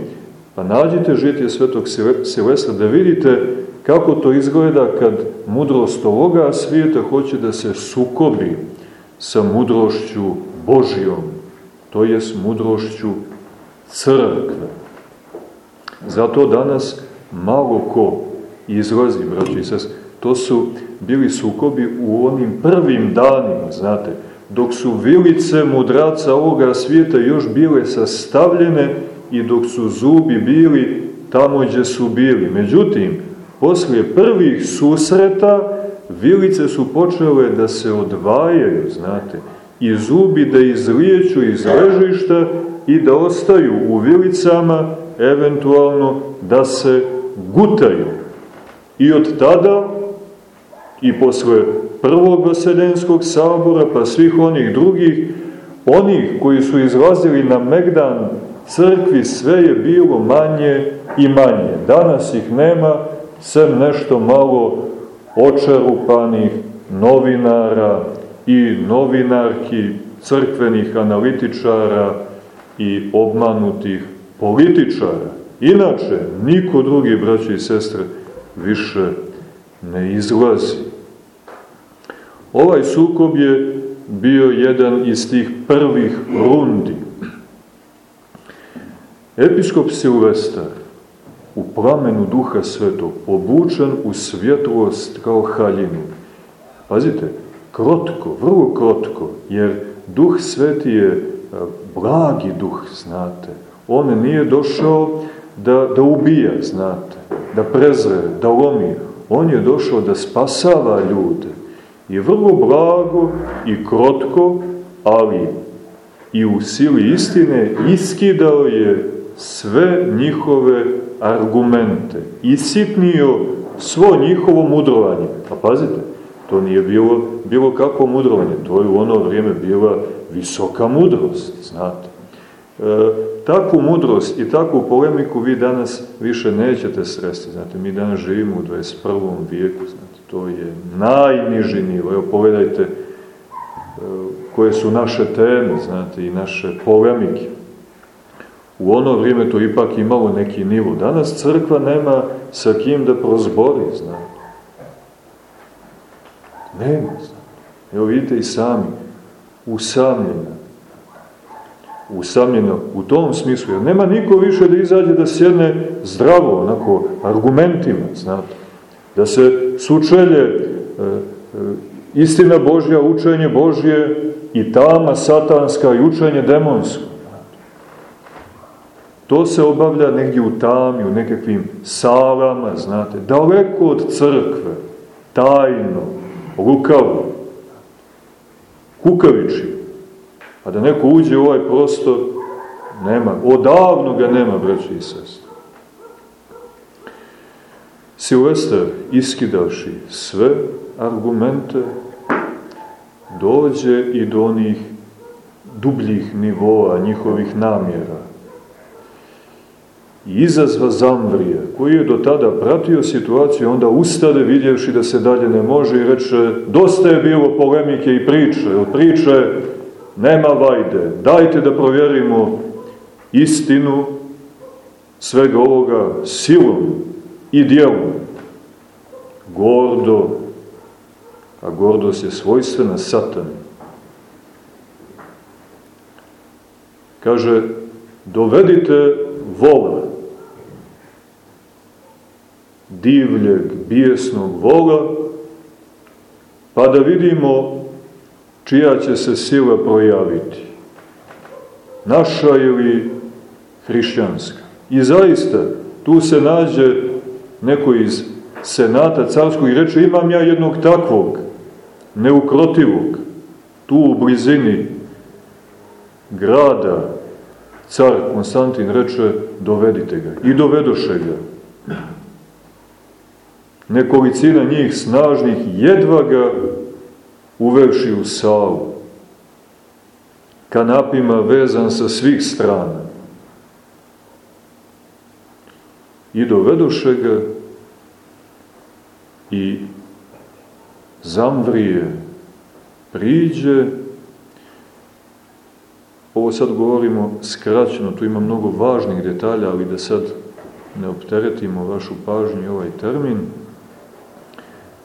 pa nađite žitije svetog Silvestra da vidite kako to izgleda kad mudrost ovoga svijeta hoće da se sukobi sa mudrošću Božijom, to je s mudrošću crkve. Zato danas malo ko izlazi, braći i sest, to su bili sukobi u onim prvim danima, znate, dok su vilice mudraca ovoga svijeta još bile sastavljene i dok su zubi bili tamo gdje su bili. Međutim, poslije prvih susreta, vilice su počele da se odvajaju, znate, i zubi da izliječu iz ležišta i da ostaju u vilicama, eventualno da se gutaju. I od tada i posle prvog vaseljenskog sabora, pa svih onih drugih, onih koji su izlazili na Megdan crkvi, sve je bilo manje i manje. Danas ih nema, sem nešto malo očarupanih novinara, i novinarki, crkvenih analitičara i obmanutih političara. Inače, niko drugi, braći i sestre, više ne izlazi. Ovaj sukob je bio jedan iz tih prvih rundi. Episkop Silvestar, u plamenu duha svetog, obučan u svjetlost kao haljinu. Pazite, krotko, vrlo krotko, jer duh sveti je e, blagi duh, znate. On nije došao da, da ubija, znate, da prezre, da lomi. On je došao da spasava ljude. I vrlo blago i krotko, ali i u sili istine iskidao je sve njihove argumente. Isitnio svo njihovo mudrovanje. Pa pazite, To nije bilo, bilo kako mudrovanje, to je u ono vrijeme bila visoka mudrost, znate. E, takvu mudrost i takvu polemiku vi danas više nećete sresti, znate, mi danas živimo u 21. vijeku, znate, to je najniži nivo. Evo, pogledajte e, koje su naše teme, znate, i naše polemike. U ono vrijeme to ipak imalo neki nivo. Danas crkva nema sa kim da prozbori, znate. Nema. Evo vidite i sami, usamljena. Usamljena u tom smislu, jer nema niko više da izađe da sjedne zdravo, onako, argumentima, znate. Da se sučelje e, e, istina Božja, učenje Božje i tama satanska i učenje demonsko. To se obavlja negdje u tami, u nekakvim salama, znate, daleko od crkve, tajno, lukavo, kukaviči. A da neko uđe u ovaj prostor, nema, odavno ga nema, braći i sestri. Silvestar, iskidavši sve argumente, dođe i do onih dubljih nivoa njihovih namjera i izazva Zamvrija, koji je do tada pratio situaciju, onda ustade vidjevši da se dalje ne može i reče, dosta je bilo polemike i priče, od priče nema vajde, dajte da provjerimo istinu svega ovoga silom i dijelom. Gordo, a gordost je svojstvena satani. Kaže, dovedite vola, divljeg, bijesnog vola, pa da vidimo čija će se sila projaviti. Naša ili hrišćanska. I zaista, tu se nađe neko iz senata carskog i reče imam ja jednog takvog, neukrotivog, tu u blizini grada, car Konstantin reče dovedite ga. I dovedoše ga. Nekolicina njih snažnih jedva ga uvevši u salu, kanapima vezan sa svih strana. I dovedoše ga i zamvrije, priđe, ovo sad govorimo skraćeno, tu ima mnogo važnih detalja, ali da sad ne opteretimo vašu pažnju ovaj termin,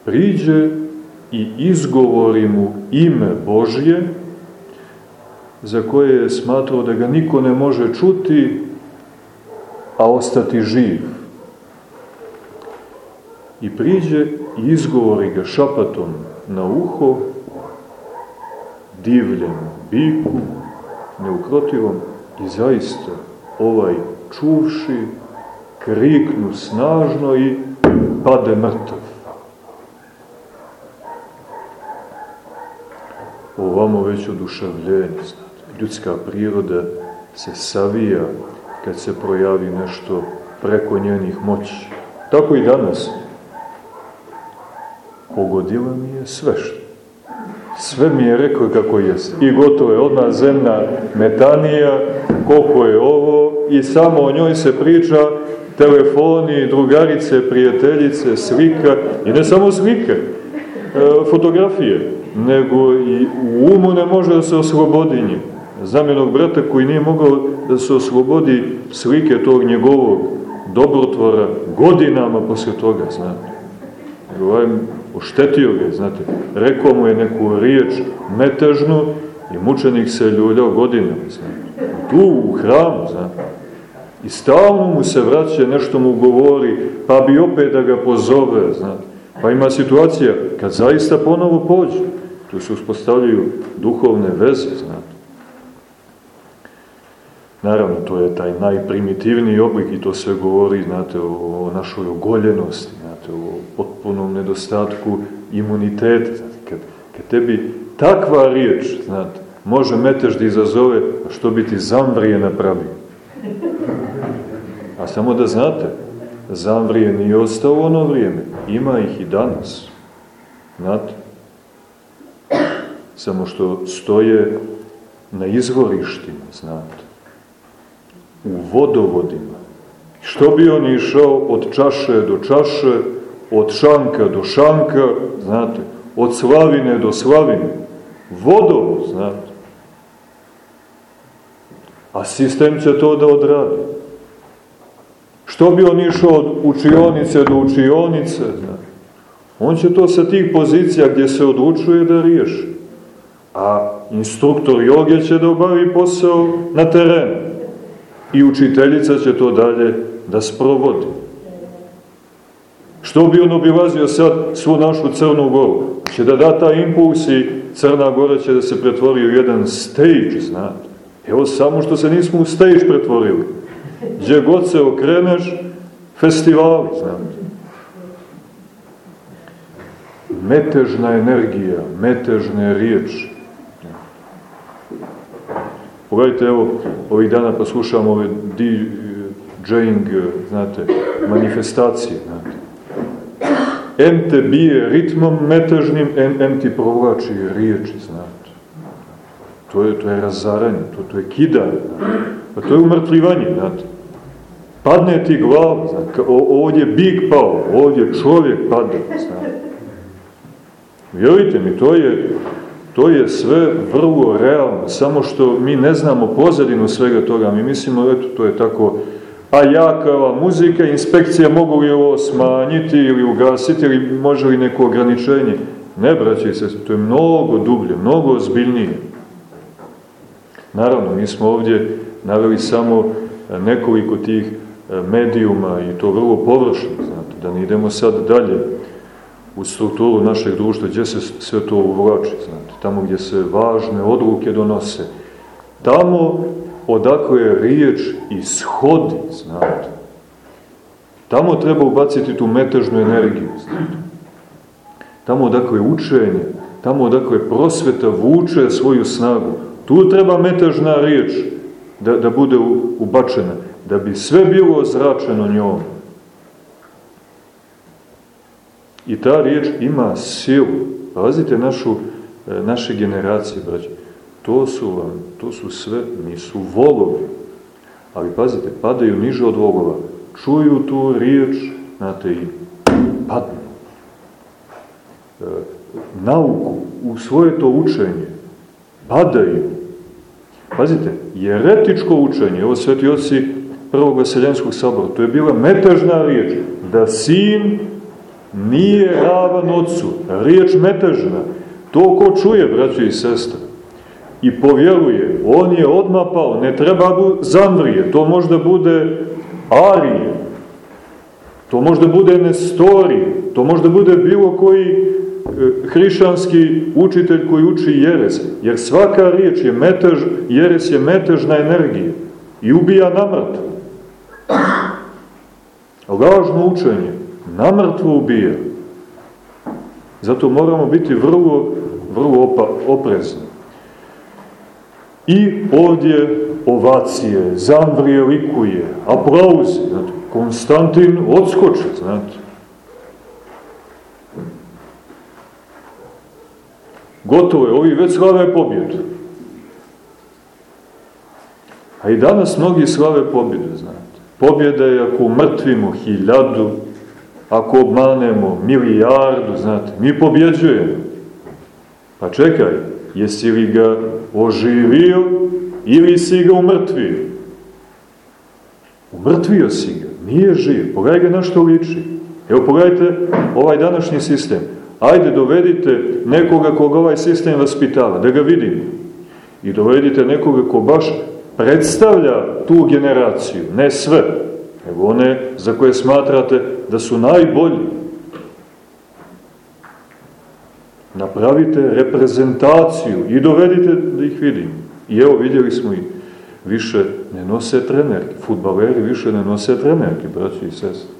priđe i izgovori mu ime Božje, za koje je smatrao da ga niko ne može čuti, a ostati živ. I priđe i izgovori ga šapatom na uho, divljem biku, neukrotivom, i zaista ovaj čuvši, kriknu snažno i pade mrtav. Ovamo već oduševljenje. Ljudska priroda se savija kad se projavi nešto preko njenih moći. Tako i danas. Pogodila mi je sve što. Sve mi je rekao kako jest. I gotovo je odmah zemna metanija, koliko je ovo, i samo o njoj se priča telefoni, drugarice, prijateljice, slika, i ne samo slike, e, fotografije nego i u umu ne može da se oslobodi njih. Znam jednog brata koji nije mogao da se oslobodi slike tog njegovog dobrotvora godinama posle toga, znate. Ovaj oštetio ga, znate. Rekao mu je neku riječ metežnu i mučenik se ljuljao godinama, znate. Tu u hramu, znate. I stalno mu se vraća, nešto mu govori, pa bi opet da ga pozove, znate. Pa ima situacija kad zaista ponovo pođe. Tu se uspostavljaju duhovne veze, znate. Naravno, to je taj najprimitivniji oblik i to sve govori, znate, o, o našoj ogoljenosti, znate, o potpunom nedostatku imuniteta. Znate, kad, kad tebi takva riječ, znate, može metež da izazove, što bi ti zamvrije napravio? A samo da znate, zamvrije nije ostao ono vrijeme, ima ih i danas. Znate, samo što stoje na izvorištima, znate, u vodovodima. Što bi on išao od čaše do čaše, od šanka do šanka, znate, od slavine do slavine, vodovod, znate. A sistem će to da odradi. Što bi on išao od učionice do učionice, znate. On će to sa tih pozicija gdje se odlučuje da riješi a instruktor joge će da obavi posao na terenu. I učiteljica će to dalje da sprovodi. Što bi on obilazio sad svu našu Crnu Goru? Će da da ta impuls i Crna Gora će da se pretvori u jedan stage, znate. Evo samo što se nismo u stage pretvorili. Gdje god se okreneš, festivali, znate. Metežna energija, metežne riječi. Pogledajte, evo, ovih dana poslušamo ove DJing, znate, manifestacije, znate. Em te bije ritmom metežnim, em, em ti provlači riječi, znate. To je, to je razaranje, to, to je kidanje, znate. Pa to je umrtvivanje, znate. Padne ti glava, znate. Ovdje big pao, ovdje čovjek pada, znate. Vjerujte mi, to je, to je sve vrlo realno, samo što mi ne znamo pozadinu svega toga, mi mislimo, eto, to je tako, a jaka ova muzika, inspekcija mogu li ovo smanjiti ili ugasiti, ili može li neko ograničenje? Ne, braći se, to je mnogo dublje, mnogo ozbiljnije. Naravno, mi smo ovdje naveli samo nekoliko tih e, medijuma i to vrlo površno, znate, da ne idemo sad dalje u strukturu našeg društva, gdje se sve to uvlači, znate, tamo gdje se važne odluke donose, tamo odakle je riječ ishodi, znate. Tamo treba ubaciti tu metežnu energiju, znate. Tamo odakle učenje, tamo odakle prosveta vuče svoju snagu, tu treba metežna riječ da, da bude ubačena, da bi sve bilo ozračeno njom. I ta riječ ima silu. Pazite našu, e, naše generacije, braće. To su vam, to su sve, nisu volovi. Ali pazite, padaju niže od volova. Čuju tu riječ, znate, i padnu. E, nauku, u svoje to učenje, padaju. Pazite, jeretičko učenje, ovo sveti oci prvog vaseljenskog sabora, to je bila metežna riječ, da sin nije ravan ocu, riječ metežna. To ko čuje, braći i sestre, i povjeruje, on je odmapao, ne treba bu zamvrije, to možda bude arije, to možda bude nestori, to možda bude bilo koji e, hrišanski učitelj koji uči jeres, jer svaka riječ je metež, jeres je metežna energija i ubija namrt. Lažno učenje namrtvo ubija. Zato moramo biti vrlo, vrlo oprezni. I ovdje ovacije, Zamvrije likuje, aplauzi, znate, Konstantin odskoče, znate. Gotovo je, ovi već slave pobjedu. A i danas mnogi slave pobjede, znate. Pobjeda je ako umrtvimo hiljadu, ako obmanemo milijardu, znate, mi pobjeđujemo. Pa čekaj, jesi li ga oživio ili si ga umrtvio? Umrtvio si ga, nije živ. Pogledaj ga na što liči. Evo pogledajte ovaj današnji sistem. Ajde dovedite nekoga koga ovaj sistem vaspitava, da ga vidimo. I dovedite nekoga ko baš predstavlja tu generaciju, ne sve, nego one za koje smatrate da su najbolji. Napravite reprezentaciju i dovedite da ih vidim. I evo vidjeli smo i više ne nose trenerke, futbaleri više ne nose trenerke, braći i sestri.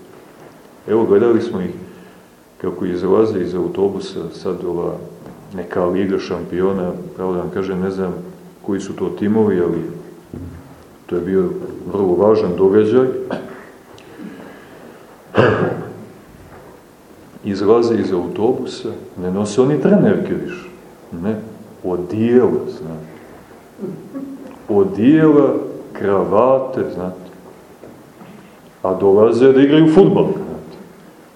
Evo gledali smo ih kako izlaze iz autobusa, sad ova neka liga šampiona, pravo da vam kažem, ne znam koji su to timovi, ali to je bio vrlo važan događaj. Izlaze iz autobusa, ne nose oni trenerke više. Ne, odijela, znate. Odijela, kravate, znate. A dolaze da igraju futbol, znate.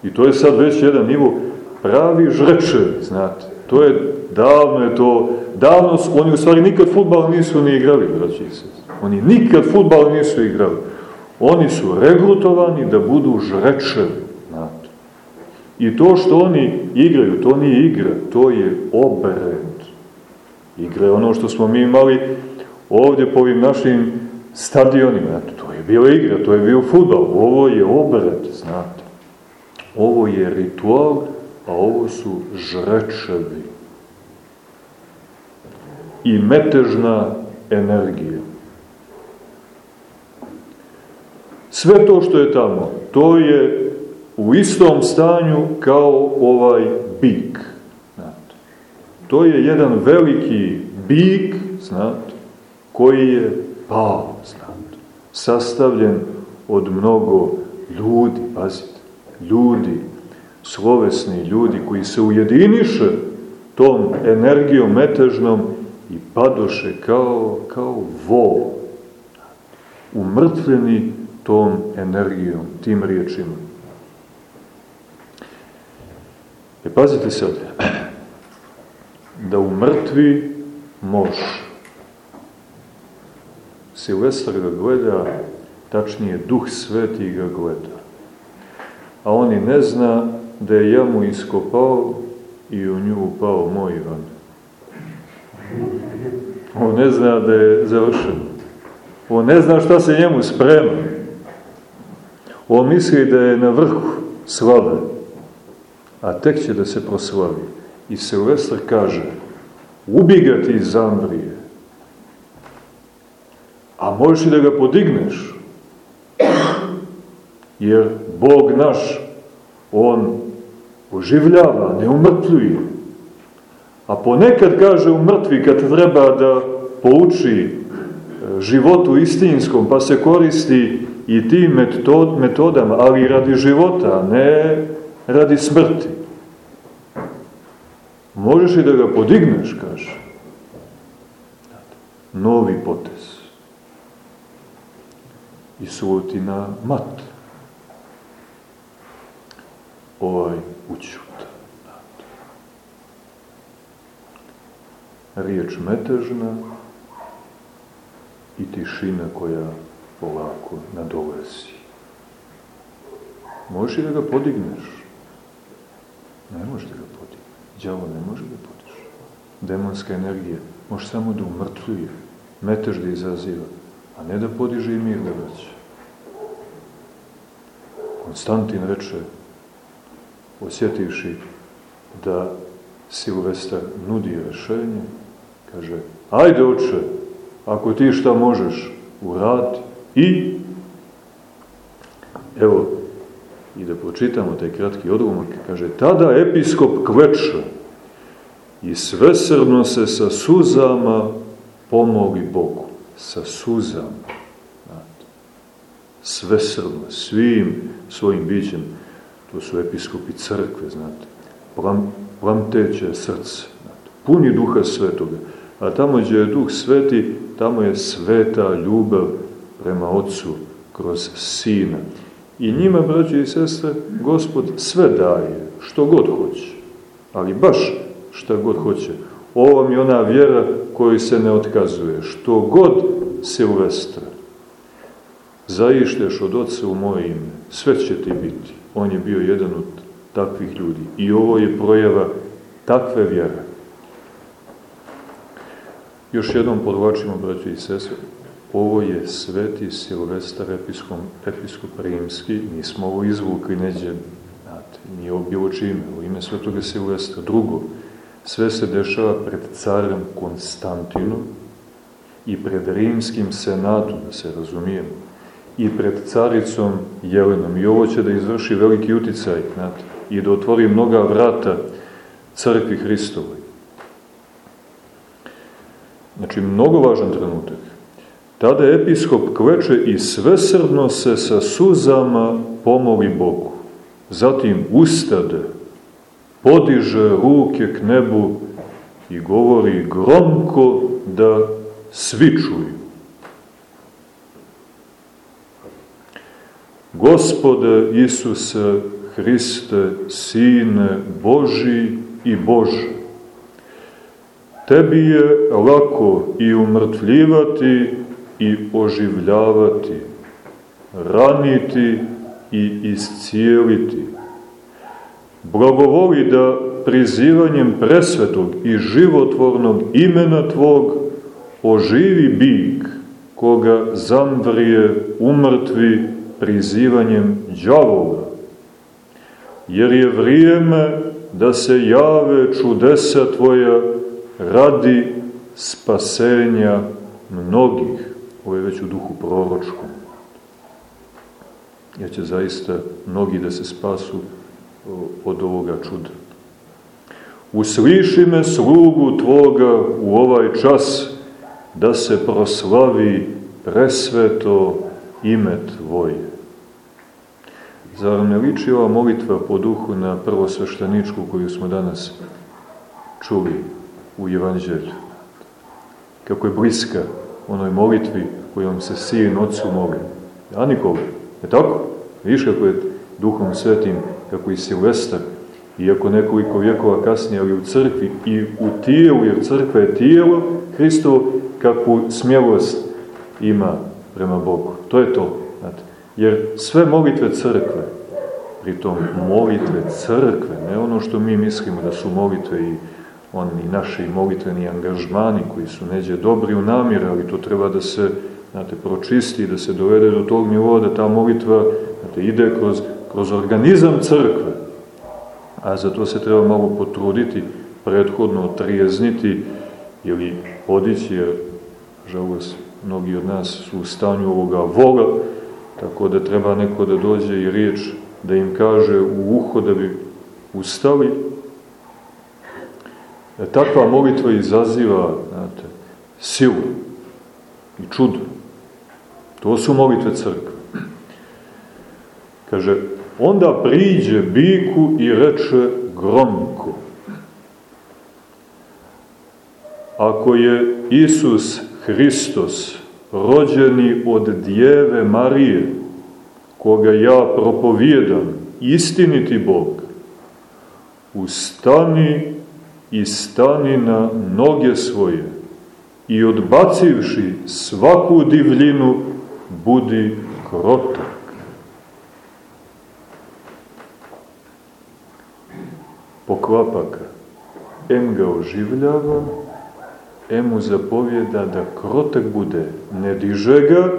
I to je sad već jedan nivo pravi žrečevi, znate. To je, davno je to, davno su, oni u stvari nikad futbal nisu ni igrali, braći se. Oni nikad futbal nisu igrali. Oni su regrutovani da budu žrečevi. Znate. I to što oni igraju, to nije igra, to je obred. Igra je ono što smo mi imali ovdje po ovim našim stadionima. To je bila igra, to je bio futbal, ovo je obred, znate. Ovo je ritual, a ovo su žrečevi. I metežna energija. Sve to što je tamo, to je u istom stanju kao ovaj bik. Znate. To je jedan veliki bik, znate, koji je pao, znate, sastavljen od mnogo ljudi, pazite, ljudi, slovesni ljudi koji se ujediniše tom energijom metežnom i padoše kao, kao vol, umrtvljeni tom energijom, tim riječima. E pazite sad, da umrtvi mož. Silvestar ga gleda, tačnije Duh Sveti ga gleda. A on i ne zna da je jamu iskopao i u nju upao moj Ivan. On ne zna da je završen. On ne zna šta se njemu sprema. On misli da je na vrhu slave, a tek će da se proslavi. I Silvestar kaže, ubi ga ti iz Zambrije, a možeš i da ga podigneš, jer Bog naš, On oživljava, ne umrtvljuje. A ponekad, kaže, umrtvi kad treba da pouči e, životu istinskom, pa se koristi i tim metod, metodama, ali radi života, ne radi smrti. Možeš i da ga podigneš, kaže. Novi potez. I suti na mat. Ovaj učut. Riječ metežna i tišina koja polako nadolezi. Možeš i da ga podigneš? Ne možeš da ga podigneš. Đavo ne može da podiš. Demonska energija može samo da umrtvuje, metež da izaziva, a ne da podiže i mir da vraća. Konstantin reče, osjetivši da Silvestar nudi rešenje, kaže, ajde oče, ako ti šta možeš, uradi, I, evo, i da počitamo taj kratki odlomak, kaže, tada episkop kveče i svesrno se sa suzama pomogli Bogu. Sa suzama. Svesrno, svim svojim bićem. To su episkopi crkve, znate. Plam, plamteće srce. Znate. Puni duha svetoga. A tamo gdje je duh sveti, tamo je sveta ljubav prema Otcu kroz Sina. I njima, braće i sestre, Gospod sve daje, što god hoće. Ali baš šta god hoće. Ovo vam je ona vjera koju se ne otkazuje. Što god Silvestra zaišteš od Otca u moje ime, sve će ti biti. On je bio jedan od takvih ljudi. I ovo je projava takve vjere. Još jednom podlačimo, braće i sestre, ovo je sveti Silvestar episkop, episkop rimski, nismo ovo izvukli neđe, znate, nije ovo bilo čime, u ime svetoga Silvestra. Drugo, sve se dešava pred carem Konstantinom i pred rimskim senatom, da se razumijemo, i pred caricom Jelenom. I ovo će da izvrši veliki uticaj, znate, i da otvori mnoga vrata crkvi Hristovoj. Znači, mnogo važan trenutak. Tada episkop kveče i svesrdno se sa suzama pomoli Bogu. Zatim ustade, podiže ruke k nebu i govori gromko da svi čuju. Gospode Isuse Hriste, Sine Boži i Bože, Tebi je lako i umrtvljivati i oživljavati, raniti i iscijeliti. Blagovoli da prizivanjem presvetog i životvornog imena Tvog oživi bik koga zamvrije umrtvi prizivanjem đavola. Jer je vrijeme da se jave čudesa Tvoja radi spasenja mnogih. Ovo je već u duhu proročkom. Jer će zaista mnogi da se spasu od ovoga čuda. Usliši me slugu Tvoga u ovaj čas da se proslavi presveto ime Tvoje. Zar ne liči ova molitva po duhu na prvosvešteničku koju smo danas čuli u Evanđelju? Kako je bliska onoj molitvi kojom se sin ocu moli. A Nikola, je tako? Viš kako je duhom svetim, kako i Silvestar, iako nekoliko vjekova kasnije, ali u crkvi i u tijelu, jer crkva je tijelo Hristovo, kakvu smjelost ima prema Bogu. To je to. Znate. Jer sve molitve crkve, pritom molitve crkve, ne ono što mi mislimo da su molitve i oni naši molitveni angažmani koji su neđe dobri u namjere, ali to treba da se znate, pročisti, da se dovede do tog nivoa da ta molitva znate, ide kroz, kroz organizam crkve. A za to se treba malo potruditi, prethodno trijezniti ili podići, jer žalost mnogi od nas su u stanju ovoga voga, tako da treba neko da dođe i riječ da im kaže u uho da bi ustali. E, takva molitva izaziva znate, silu i čudo. To su molitve crkve. Kaže, onda priđe biku i reče gromko. Ako je Isus Hristos, rođeni od Djeve Marije, koga ja propovijedam, istiniti Bog, ustani i stani na noge svoje i odbacivši svaku divljinu, budi krotak. Poklapa ga, em ga oživljava, em mu zapovjeda da krotak bude, ne diže ga,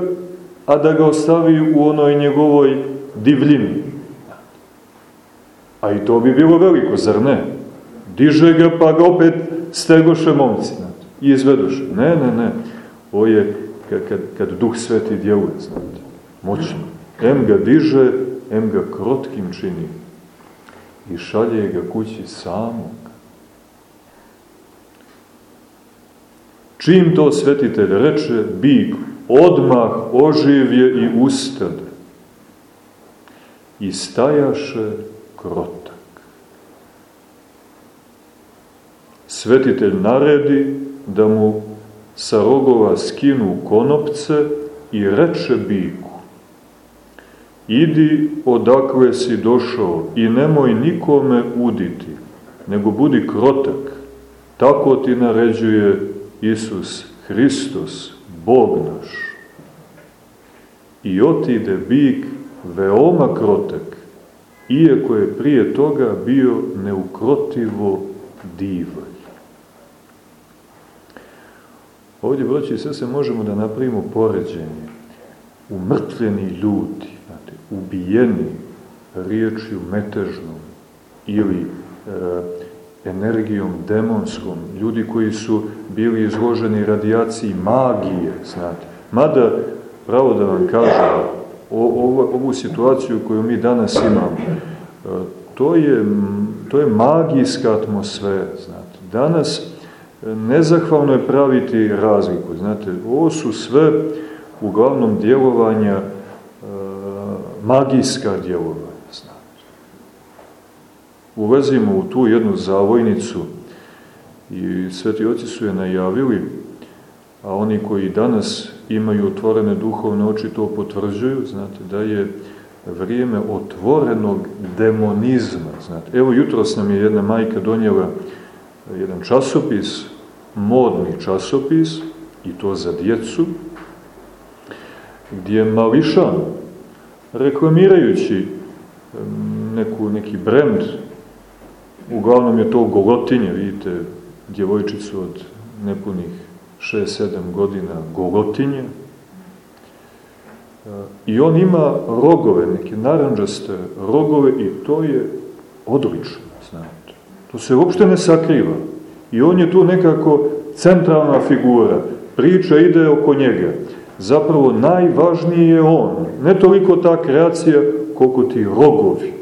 a da ga ostavi u onoj njegovoj divljini. A i to bi bilo veliko, zar ne? Diže ga pa ga opet stegoše momci. I izvedoše. Ne, ne, ne. Ovo je kad, kad, kad duh sveti djeluje, znate. Moćno. Em ga diže, em ga krotkim čini. I šalje ga kući samog. Čim to svetitelj reče, bik odmah oživje i ustade. I stajaše krotak. Svetitelj naredi da mu sa rogova skinu konopce i reče biku, idi odakle si došao i nemoj nikome uditi, nego budi krotak, tako ti naređuje Isus Hristos, Bog naš. I otide bik veoma krotak, iako je prije toga bio neukrotivo divan. Ovdje, broći i se možemo da napravimo poređenje. Umrtveni ljudi, znate, ubijeni riječju metežnom ili e, energijom demonskom, ljudi koji su bili izloženi radijaciji magije, znate. Mada, pravo da vam kažem, ovu, ovu situaciju koju mi danas imamo, e, to je, to je magijska atmosfera, znate. Danas nezahvalno je praviti razliku, znate, ovo su sve uglavnom djelovanja e, magijska djelovanja, znate. Ulazimo u tu jednu zavojnicu i sveti oci su je najavili, a oni koji danas imaju otvorene duhovne oči to potvrđuju, znate, da je vrijeme otvorenog demonizma. Znate. Evo, jutros nam je jedna majka donijela jedan časopis, modni časopis, i to za djecu, gdje mališan, reklamirajući neku, neki brend, uglavnom je to golotinje, vidite, djevojčicu od nepunih 6-7 godina golotinje, I on ima rogove, neke naranđaste rogove i to je odlično. To se uopšte ne sakriva. I on je tu nekako centralna figura. Priča ide oko njega. Zapravo najvažniji je on. Ne toliko ta kreacija, koliko ti rogovi.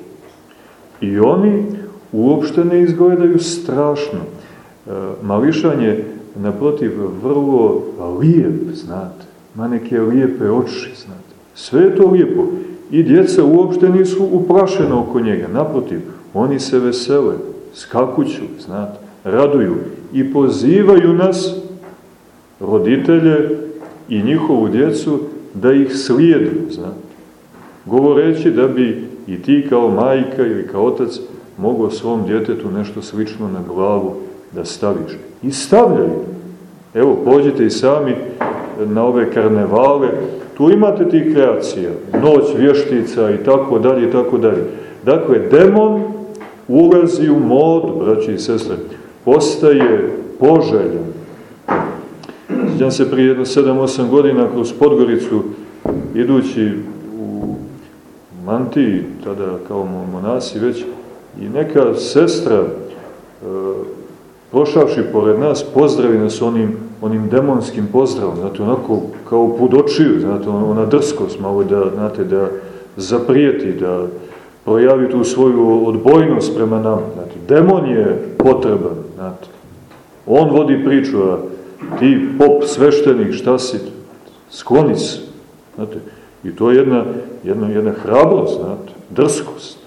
I oni uopšte ne izgledaju strašno. E, mališan je, naprotiv, vrlo lijep, znate. Ma neke lijepe oči, znate. Sve je to lijepo. I djeca uopšte nisu uplašena oko njega. Naprotiv, oni se vesele, skakuću, znate, raduju i pozivaju nas, roditelje i njihovu djecu, da ih slijedu, znate. Govoreći da bi i ti kao majka ili kao otac mogao svom djetetu nešto slično na glavu da staviš. I stavljaju. Evo, pođite i sami na ove karnevale, tu imate tih kreacija, noć vještica i tako dalje i tako dalje. Dakle, demon ulazi u modu, braći i sestre, postaje poželjan. Sjećam se prije jedno 7-8 godina kroz Podgoricu, idući u mantiji, tada kao monasi već, i neka sestra, e, prošavši pored nas, pozdravi nas onim, onim demonskim pozdravom, znate, onako kao pudočiju, znate, ona drskost malo da, znate, da zaprijeti, da projavi tu svoju odbojnost prema nam. Znate, demon je potreban, znate. On vodi priču, a ti pop sveštenik, šta si? Skloni se. Znate, I to je jedna, jedna, jedna hrabrost, znate, drskost.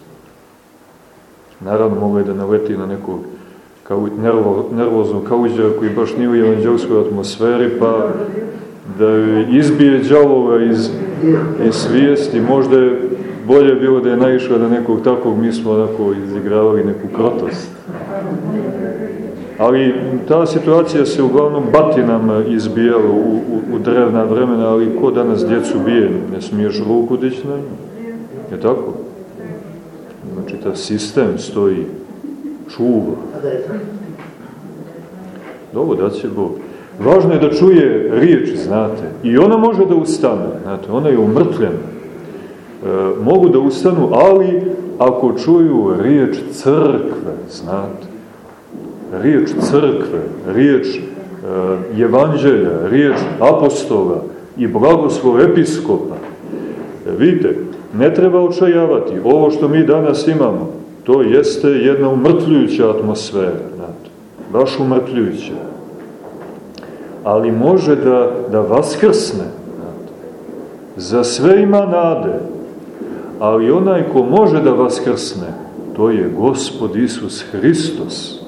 Naravno, mogu je da naleti na nekog kao nervo, nervoznog kauđera koji baš nije u evanđelskoj atmosferi, pa da izbije džavova iz, iz svijesti. Možda je bolje bilo da je naišao da nekog takvog mi smo onako izigravali neku krotost. Ali ta situacija se uglavnom batinama izbijala u, u, u drevna vremena, ali ko danas djecu bije, ne smiješ ruku dići na nju. Je tako? Znači, ta sistem stoji, čuva. Dobro, da će Bog. Važno je da čuje riječ, znate, i ona može da ustane, znate, ona je umrtljena. E, mogu da ustanu, ali ako čuju riječ crkve, znate, riječ crkve, riječ e, evanđelja, riječ apostola i blagoslov episkopa, e, vidite, ne treba očajavati. Ovo što mi danas imamo, to jeste jedna umrtljujuća atmosfera, znate, baš umrtljujuća. Ali može da, da vaskrsne, znate. Za sve ima nade, ali onaj ko može da vaskrsne, to je Gospod Isus Hristos.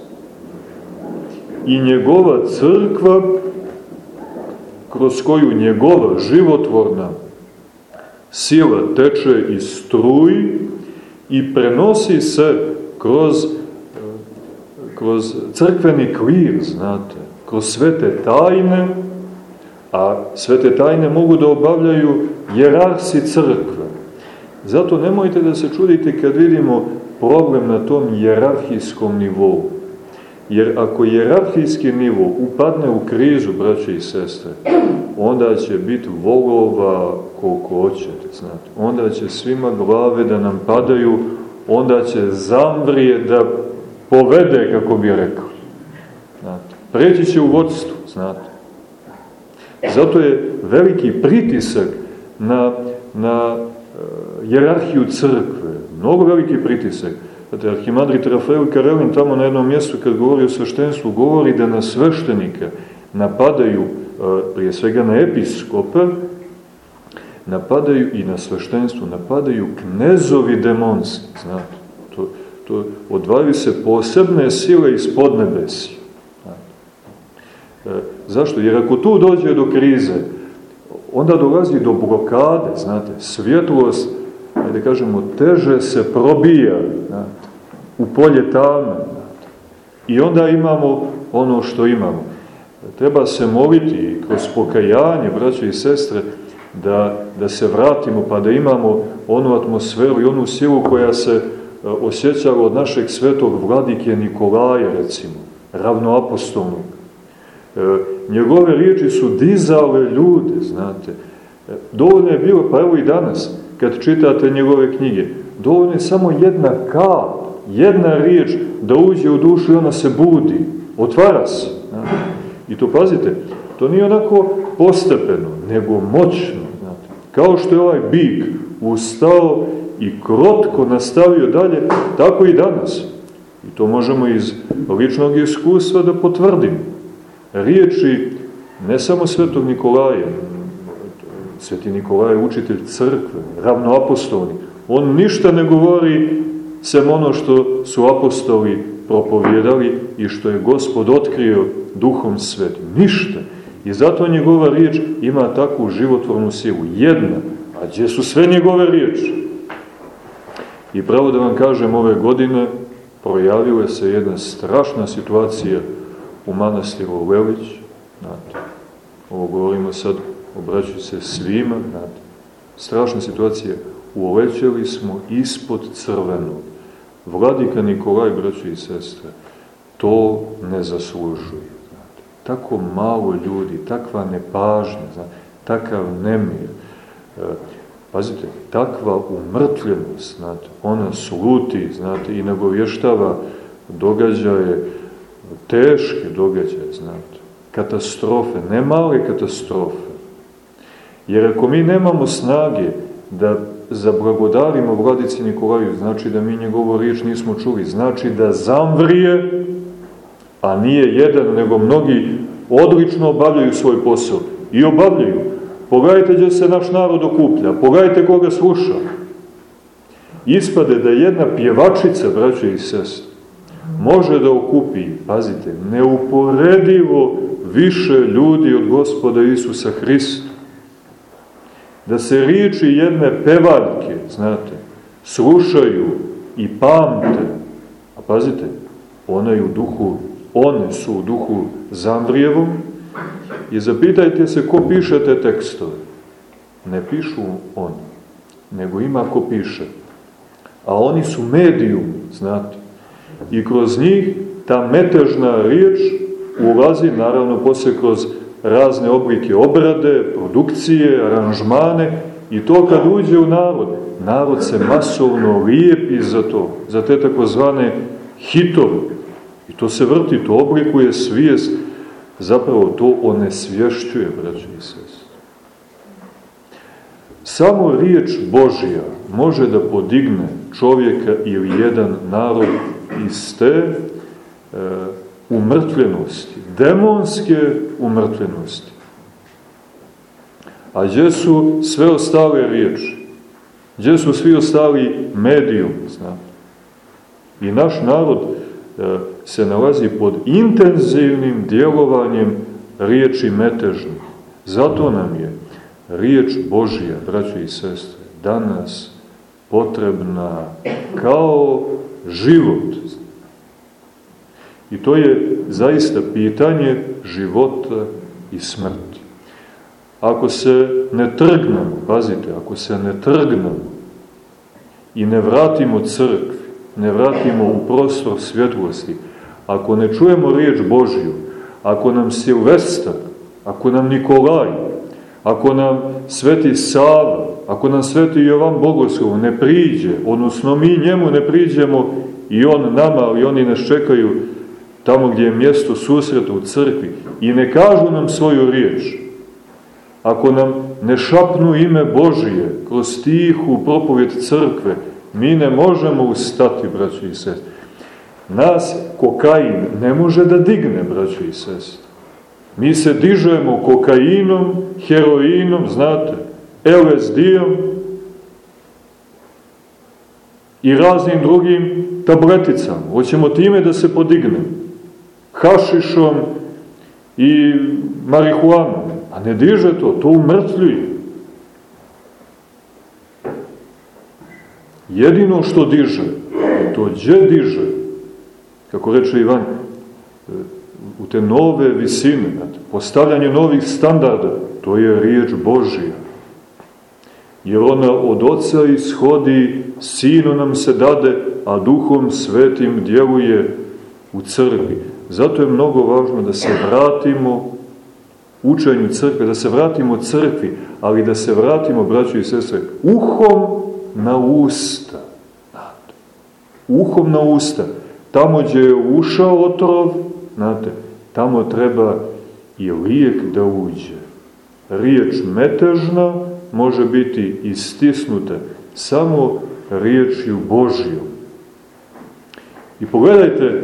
I njegova crkva, kroz koju njegova životvorna sila teče i struji i prenosi se kroz, kroz crkveni kvir, znate, kroz svete tajne, a svete tajne mogu da obavljaju jerarsi crkve. Zato nemojte da se čudite kad vidimo problem na tom jerarhijskom nivou. Jer ako jerarhijski nivo upadne u krizu, braće i sestre, onda će biti volova koliko hoćete, znate. Onda će svima glave da nam padaju, onda će zamvrije da povede, kako bi rekao. Znate. Preći će u vodstvu, znate. Zato je veliki pritisak na, na jerarhiju crkve, mnogo veliki pritisak. Znate, Arhimandrit Rafael Karelin tamo na jednom mjestu kad govori o sveštenstvu, govori da na sveštenika napadaju, prije svega na episkope, napadaju i na sveštenstvu, napadaju knezovi demonski, znate. To, to odvaju se posebne sile iz podnebesija. E, zašto? Jer ako tu dođe do krize, onda dolazi do blokade, znate, svjetlost da kažemo, teže se probija znate, u polje tame. Znate. I onda imamo ono što imamo. Treba se moliti kroz pokajanje, braće i sestre, da, da se vratimo pa da imamo onu atmosferu i onu silu koja se e, osjećala od našeg svetog vladike Nikolaja, recimo, ravnoapostolnog. E, njegove riječi su dizale ljude, znate, Dovoljno je bilo, pa evo i danas, kad čitate njegove knjige, dovoljno je samo jedna kap, jedna riječ da uđe u dušu i ona se budi, otvara se. I to pazite, to nije onako postepeno, nego moćno. Kao što je ovaj bik ustao i krotko nastavio dalje, tako i danas. I to možemo iz ličnog iskustva da potvrdimo. Riječi ne samo svetog Nikolaja, sveti Nikolaj je učitelj crkve, ravnoapostolni, on ništa ne govori sem ono što su apostoli propovjedali i što je Gospod otkrio duhom svetim. Ništa. I zato njegova riječ ima takvu životvornu silu. Jedna. A gdje su sve njegove riječi? I pravo da vam kažem, ove godine projavila se jedna strašna situacija u manastiru Lelić. Ovo govorimo sad, obraćaju se svima. Znate, strašna situacija. Ulećeli smo ispod crvenog. Vladika Nikolaj, braćo i sestre, to ne zaslužuje. Znate. Tako malo ljudi, takva nepažnja, znate, takav nemir. E, pazite, takva umrtljenost, znate, ona sluti, znate, i nagovještava događaje, teške događaje, znate, katastrofe, ne male katastrofe. Jer ako mi nemamo snage da zablagodarimo vladici Nikolaju, znači da mi njegovu riječ nismo čuli, znači da zamvrije, a nije jedan, nego mnogi odlično obavljaju svoj posao. I obavljaju. Pogledajte gdje se naš narod okuplja, pogledajte koga sluša. Ispade da jedna pjevačica, braće i sest, može da okupi, pazite, neuporedivo više ljudi od gospoda Isusa Hrista da se riječi jedne pevaljke, znate, slušaju i pamte, a pazite, one, u duhu, one su u duhu Zambrijevom, i zapitajte se ko piše te tekstove. Ne pišu oni, nego ima ko piše. A oni su medijum, znate. I kroz njih ta metežna riječ ulazi, naravno, posle kroz razne oblike obrade, produkcije, aranžmane i to kad uđe u narod, narod se masovno lijepi za to, za te takozvane hitove. I to se vrti, to oblikuje svijest, zapravo to onesvješćuje, braći i sest. Samo riječ Božija može da podigne čovjeka ili jedan narod iz te e, umrtljenosti, demonske umrtljenosti. A gdje su sve ostale riječi? Gdje su svi ostali medijum, znate? I naš narod e, se nalazi pod intenzivnim djelovanjem riječi metežnih. Zato nam je riječ Božija, braćo i sestre, danas potrebna kao život. I to je zaista pitanje života i smrti. Ako se ne trgnemo, pazite, ako se ne trgnemo i ne vratimo crkvi, ne vratimo u prostor svjetlosti, ako ne čujemo riječ Božju, ako nam Silvestar, ako nam Nikolaj, ako nam Sveti Sava, ako nam Sveti Jovan Bogoslov ne priđe, odnosno mi njemu ne priđemo i on nama, ali oni nas čekaju tamo gdje je mjesto susreta u crkvi i ne kažu nam svoju riječ, ako nam ne šapnu ime Božije kroz tihu propovjed crkve, mi ne možemo ustati, braći i sest. Nas kokain ne može da digne, braći i sest. Mi se dižemo kokainom, heroinom, znate, LSD-om i raznim drugim tableticama. Hoćemo time da se podignemo hašišom i marihuanom. A ne diže to, to umrtvljuje. Jedino što diže, to gdje diže, kako reče Ivan, u te nove visine, postavljanje novih standarda, to je riječ Božija. Jer ona od oca ishodi, sinu nam se dade, a duhom svetim djeluje u crkvi. Zato je mnogo važno da se vratimo učenju crkve, da se vratimo crkvi, ali da se vratimo, braćo i sestre, uhom na usta. Uhom na usta. Tamo gdje je ušao otrov, znate, tamo treba i lijek da uđe. Riječ metežna može biti istisnuta samo riječju Božijom. I pogledajte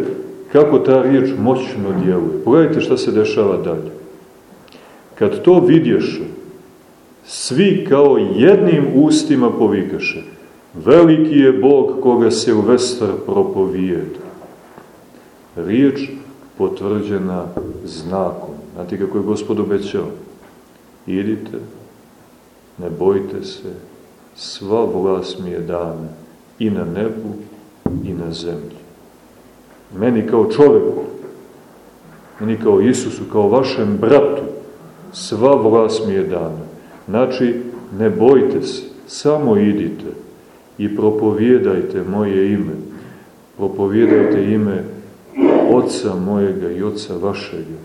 kako ta riječ moćno djeluje. Pogledajte šta se dešava dalje. Kad to vidješe, svi kao jednim ustima povikaše, veliki je Bog koga Silvestar propovijeda. Riječ potvrđena znakom. Znate kako je gospod obećao? Idite, ne bojte se, sva vlast mi je dana i na nebu i na zemlji. Meni kao čoveku, meni kao Isusu, kao vašem bratu, sva vlast mi je dana. Znači, ne bojte se, samo idite i propovijedajte moje ime. Propovijedajte ime Otca mojega i Otca vašega.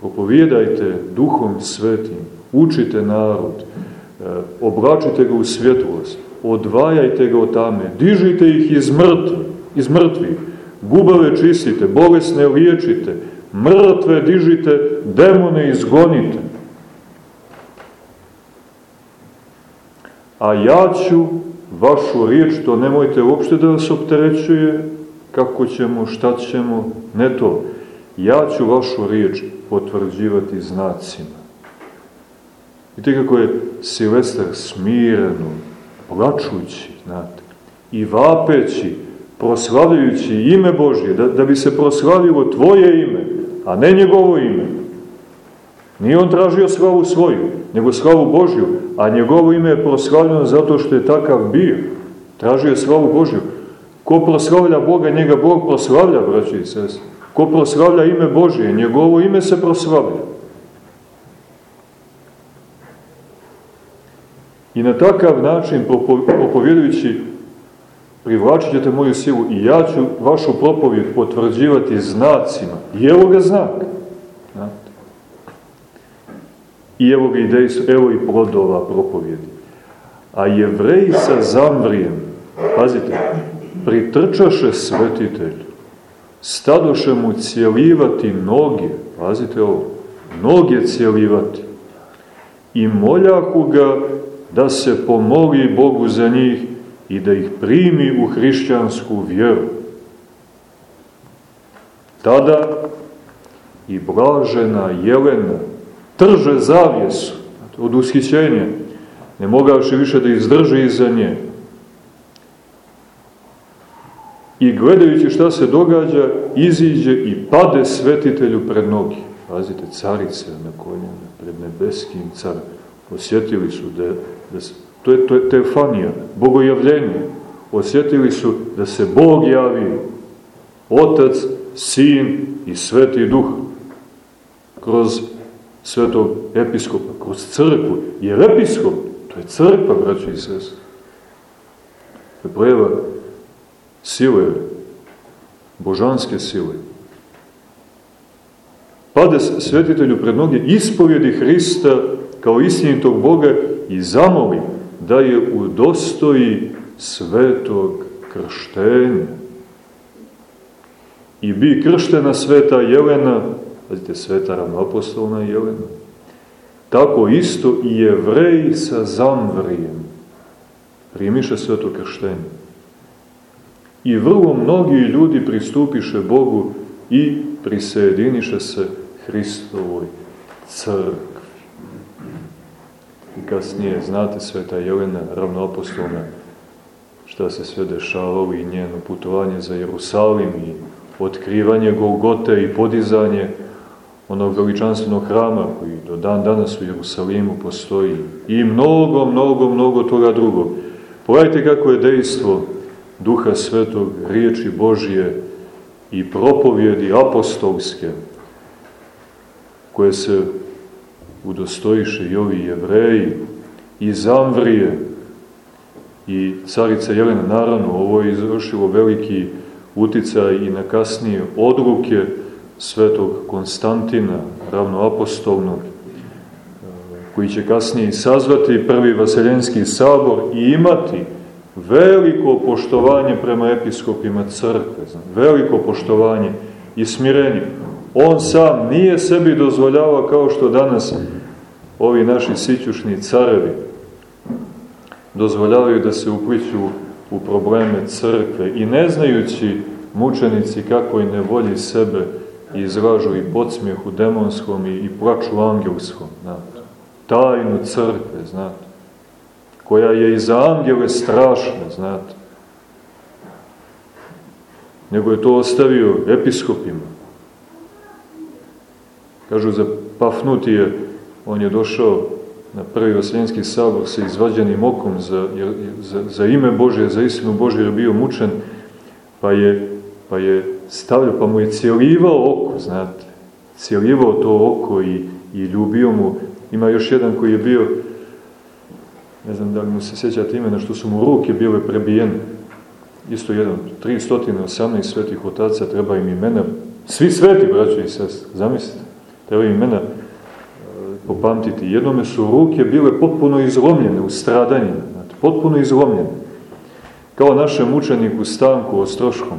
Propovijedajte duhom svetim, učite narod, e, oblačite ga u svjetlost, odvajajte ga od tame, dižite ih iz mrtvi, iz mrtvih, gubave čistite, bolesne liječite, mrtve dižite, demone izgonite. A ja ću vašu riječ, to nemojte uopšte da vas opterećuje, kako ćemo, šta ćemo, ne to. Ja ću vašu riječ potvrđivati znacima. Vidite kako je Silvestar smireno, plačući, znate, i vapeći, proslavljajući ime Božje, da, da bi se proslavilo tvoje ime, a ne njegovo ime. Nije on tražio slavu svoju, nego slavu Božju, a njegovo ime je proslavljeno zato što je takav bio. Tražio je slavu Božju. Ko proslavlja Boga, njega Bog proslavlja, braći i sestri. Ko proslavlja ime Božje, njegovo ime se proslavlja. I na takav način, propovjedujući, privlačit ćete moju silu i ja ću vašu propovjed potvrđivati znacima. I evo ga znak. I evo ga i evo i plodova propovjedi. A jevreji sa zamvrijem, pazite, pritrčaše svetitelju, stadoše mu cijelivati noge, pazite ovo, noge cijelivati, i moljahu ga da se pomoli Bogu za njih i da ih primi u hrišćansku vjeru. Tada i blažena Jelena trže zavjesu od ushićenja, ne mogavši više da izdrži iza nje. I gledajući šta se događa, iziđe i pade svetitelju pred nogi. Pazite, carice na koljena, pred nebeskim carom. Osjetili su da, da to je, to je teofanija, bogojavljenje. Osjetili su da se Bog javi, Otac, Sin i Sveti Duh kroz svetog episkopa, kroz crkvu. Jer episkop, to je crkva, braći i sest. To je projeva sile, božanske sile. Pade svetitelju pred noge ispovjedi Hrista kao istinitog Boga i zamoli da je u dostoji svetog krštenja. I bi krštena sveta Jelena, pazite, sveta ravnoapostolna Jelena, tako isto i jevreji sa zamvrijem primiše sveto krštenje. I vrlo mnogi ljudi pristupiše Bogu i prisediniše se Hristovoj crkvi. I kasnije, znate, sveta Jelena, ravnoapostolna, šta se sve dešavalo i njeno putovanje za Jerusalim i otkrivanje Golgote i podizanje onog veličanstvenog hrama koji do dan danas u Jerusalimu postoji i mnogo, mnogo, mnogo toga drugog. Pogledajte kako je dejstvo Duha Svetog, riječi Božije i propovjedi apostolske koje se udostojiše i ovi jevreji i Zamvrije i carica Jelena. Naravno, ovo je izvršilo veliki uticaj i na kasnije odluke svetog Konstantina, ravnoapostolnog, koji će kasnije sazvati prvi vaseljenski sabor i imati veliko poštovanje prema episkopima crkve, znam, veliko poštovanje i smirenje. On sam nije sebi dozvoljavao kao što danas ovi naši sićušni carevi dozvoljavaju da se upliću u probleme crkve i ne znajući mučenici kako i ne volji sebe izražu i podsmijehu demonskom i, i plaču angelskom, znate. Tajnu crkve, znate. Koja je i za angele strašna, znate. Nego je to ostavio episkopima. Kažu za Pafnutije, on je došao na prvi vaseljenski sabor sa izvađenim okom za, za, za ime Bože, za istinu Bože, jer je bio mučen, pa je, pa je stavljao, pa mu je cijelivao oko, znate, cijelivao to oko i, i ljubio mu. Ima još jedan koji je bio, ne znam da li mu se sjećate imena, što su mu ruke bile prebijene. Isto jedan, 318 svetih otaca, treba im imena, svi sveti, braći i sest, zamislite, treba im imena popamtiti. Jednome su ruke bile potpuno izlomljene u stradanjima, znate, potpuno izlomljene. Kao našem učeniku Stanku Ostroškom.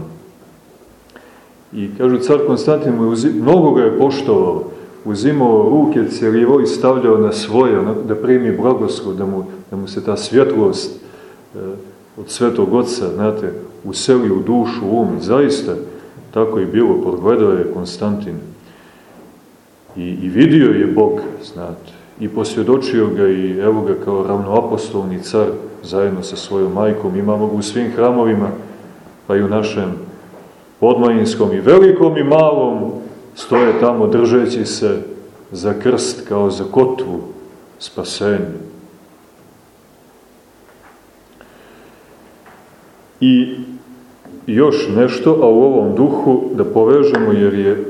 I kažu, car Konstantin mu mnogo ga je poštovao, uzimao ruke cjelivo i stavljao na svoje, da primi blagoslov, da mu, da mu se ta svjetlost e, od svetog oca, znate, useli u dušu, um. Zaista, tako i bilo, podgledao je Konstantin I, I vidio je Bog, znate, i posvjedočio ga i evo ga kao ravnoapostolni car zajedno sa svojom majkom. Imamo ga u svim hramovima, pa i u našem podmajinskom i velikom i malom stoje tamo držeći se za krst kao za kotvu spasenja. I još nešto, a u ovom duhu da povežemo jer je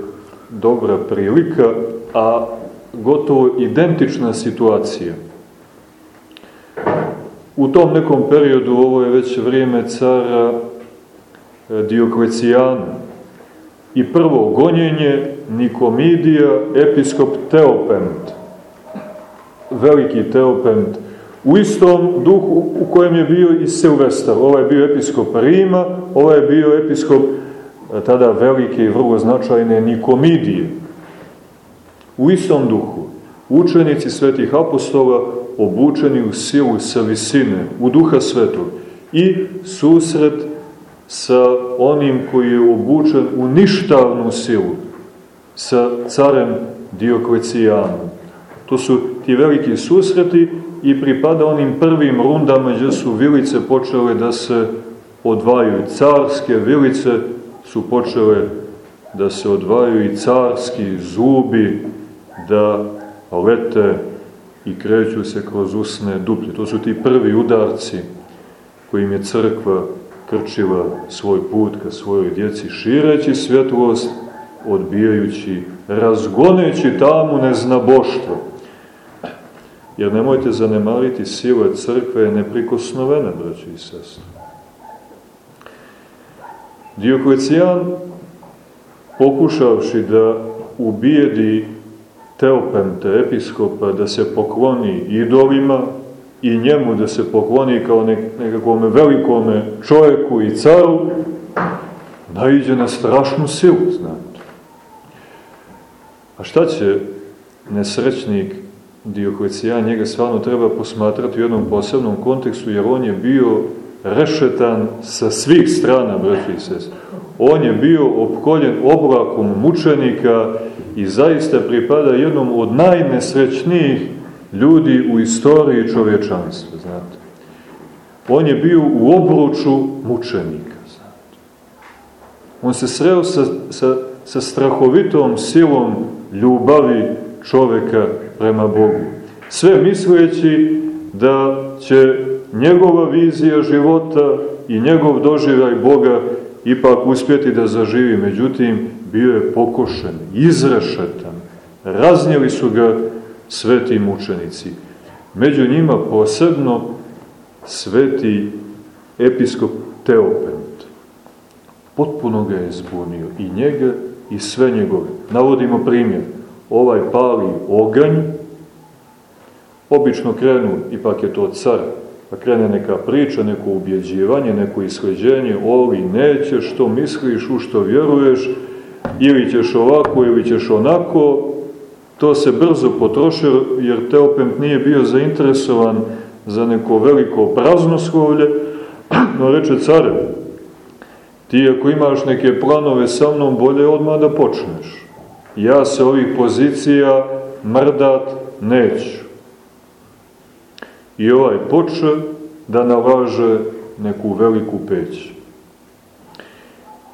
dobra prilika, a gotovo identična situacija. U tom nekom periodu, ovo je već vrijeme cara e, Dioklecijana, i prvo gonjenje Nikomidija, episkop Teopent, veliki Teopent, u istom duhu u kojem je bio i Silvestar. Ovaj je bio episkop Rima, ovaj je bio episkop tada velike i vrlo značajne Nikomidije. U istom duhu, učenici svetih apostola obučeni u silu sa visine, u duha svetog i susret sa onim koji je obučen u ništavnu silu, sa carem Dioklecijanom. To su ti veliki susreti i pripada onim prvim rundama gdje su vilice počele da se odvajaju. Carske vilice su počele da se odvajaju i carski zubi, da lete i kreću se kroz usne duplje. To su ti prvi udarci kojim je crkva krčila svoj put ka svojoj djeci, šireći svjetlost, odbijajući, razgoneći tamu neznaboštvo. Jer nemojte zanemariti, sile crkve je neprikosnovena, braći i sestri. Dioklecijan, pokušavši da ubijedi Teopente, episkopa, da se pokloni idolima i njemu da se pokloni kao nekakvome velikome čovjeku i caru, naiđe na strašnu silu, znate. A šta će nesrećnik Dioklecijan, njega stvarno treba posmatrati u jednom posebnom kontekstu, jer on je bio rešetan sa svih strana, braći i sest. On je bio opkoljen oblakom mučenika i zaista pripada jednom od najnesrećnijih ljudi u istoriji čovječanstva, znate. On je bio u obruču mučenika, znate. On se sreo sa, sa, sa strahovitom silom ljubavi čoveka prema Bogu. Sve misleći da će njegova vizija života i njegov doživljaj Boga ipak uspjeti da zaživi. Međutim, bio je pokošen, izrešetan. Raznijeli su ga sveti mučenici. Među njima posebno sveti episkop Teopent. Potpuno ga je zbunio i njega i sve njegove. Navodimo primjer. Ovaj pali oganj, obično krenu, ipak je to car, pa krene neka priča, neko ubjeđivanje, neko isleđenje, oli nećeš, što misliš, u što vjeruješ, ili ćeš ovako, ili ćeš onako, to se brzo potroši, jer Teopent nije bio zainteresovan za neko veliko praznoslovlje, no reče care, ti ako imaš neke planove sa mnom, bolje odmah da počneš. Ja se ovih pozicija mrdat neću. I ovaj poče da nalaže neku veliku peć.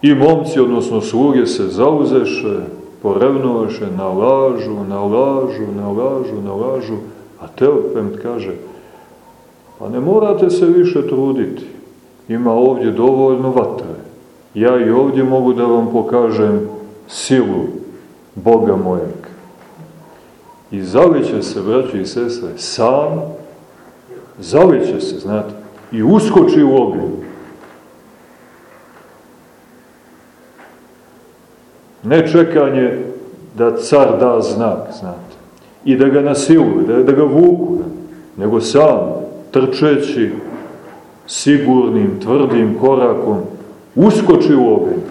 I momci, odnosno sluge, se zauzeše, porevnovaše, nalažu, nalažu, nalažu, nalažu, a Teopent kaže, pa ne morate se više truditi, ima ovdje dovoljno vatre. Ja i ovdje mogu da vam pokažem silu Boga mojeg. I zaliće se, braći i sestre, sam, zaliće se, znate, i uskoči u ognju. Ne čekanje da car da znak, znate, i da ga nasiluje, da, da ga vuku, nego sam, trčeći, sigurnim, tvrdim korakom, uskoči u ogenj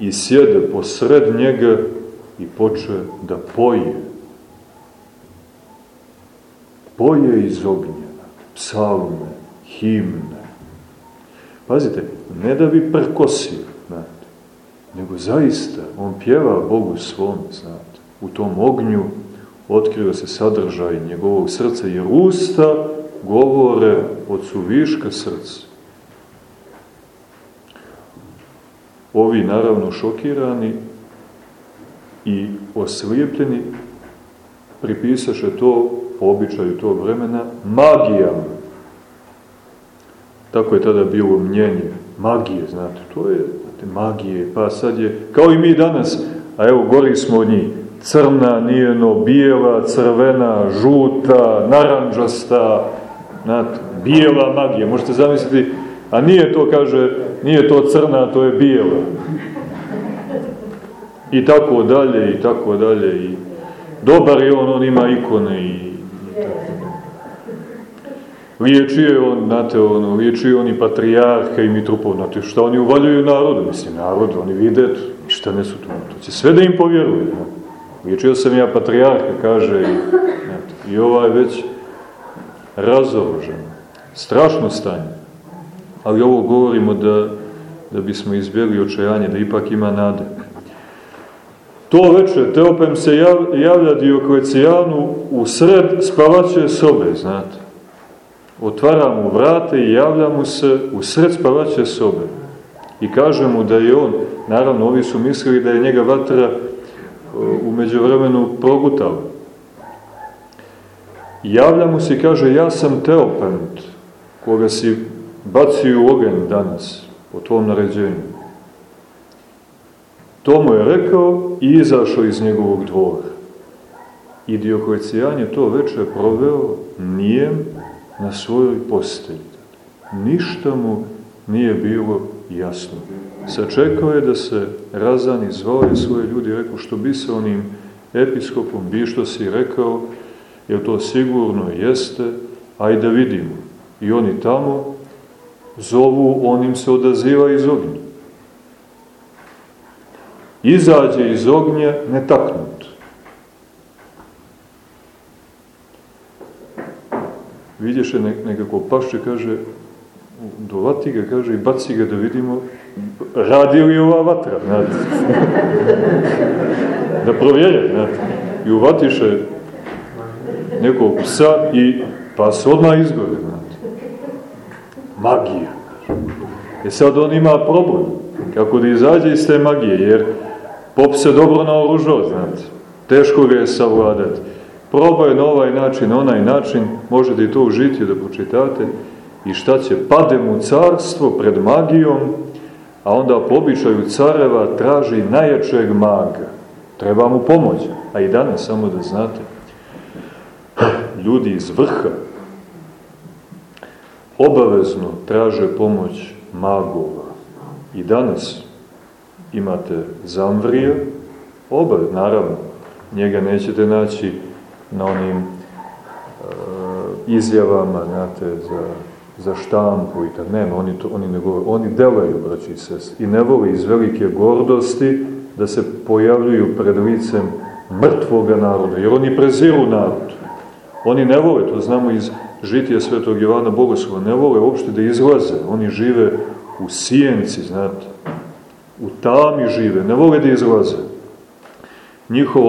i sjede posred njega i poče da poje. Poje iz ognja, psalme, himne. Pazite, ne da bi prkosio, nego zaista on pjeva Bogu svom, znate, u tom ognju otkriva se sadržaj njegovog srca, jer usta govore od suviška srca. Ovi naravno šokirani i oslijepljeni pripisaše to po običaju tog vremena magijama. Tako je tada bilo mnjenje. Magije, znate, to je magije, pa sad je, kao i mi danas, a evo gori smo od njih, crna, nijeno, bijela, crvena, žuta, naranđasta, znate, bijela magija, možete zamisliti, a nije to, kaže, nije to crna, to je bijela. I tako dalje, i tako dalje. I dobar je on, on ima ikone i, i tako Liječio on, znate, ono, liječio on i patrijarha i mitrupov, znate, šta oni uvaljuju narodu? Mislim, narod, oni vide, ništa ne su to, to će sve da im povjeruje. No. Liječio sam ja patrijarha, kaže, i, znate, i ova je već razoružen. Strašno stanje. Ali ovo govorimo da, da bismo izbjegli očajanje, da ipak ima nade. To veče Teopem se javlja Dioklecijanu u sred spavaće sobe, znate. Otvara mu vrate i javlja mu se u sred spavaće sobe. I kaže mu da je on, naravno ovi su mislili da je njega vatra umeđu vremenu progutala. Javlja mu se i kaže, ja sam Teopent, koga si bacio u ogen danas, po tvom naređenju. To mu je rekao i izašao iz njegovog dvora. I Dioklecijan je to veče proveo nijem na svojoj postelji. Ništa mu nije bilo jasno. Sačekao je da se razani, zvao je svoje ljudi i rekao što bi se onim episkopom, bi što si rekao, jer to sigurno jeste, aj da vidimo. I oni tamo zovu, on im se odaziva iz ognja izađe iz ognja netaknut. Vidješe nekako pašće, kaže, dovati ga, kaže, i baci ga da vidimo, radi li ova vatra, znate. da provjere, znate. I uvatiše nekog psa i pa se odmah izgore, znate. Magija. E sad on ima problem, kako da izađe iz te magije, jer Pop se dobro naoružao, znate. Teško ga je savladati. Probao na ovaj način, na onaj način, možete i to u žitiju da počitate. I šta će? Pade mu carstvo pred magijom, a onda po običaju careva traži najjačeg maga. Treba mu pomoć. A i danas, samo da znate, ljudi iz vrha obavezno traže pomoć magova. I danas imate Zamvrija, oba, naravno, njega nećete naći na onim izjavama, znate, za, za štampu i tako, nema, oni, to, oni ne govore, oni delaju, braći i sest, i ne vole iz velike gordosti da se pojavljuju pred licem mrtvoga naroda, jer oni preziru narod. Oni ne vole, to znamo iz žitija svetog Jovana Bogoslova, ne vole uopšte da izlaze, oni žive u sijenci, znate, u tami žive, ne vole da izlaze. Njihov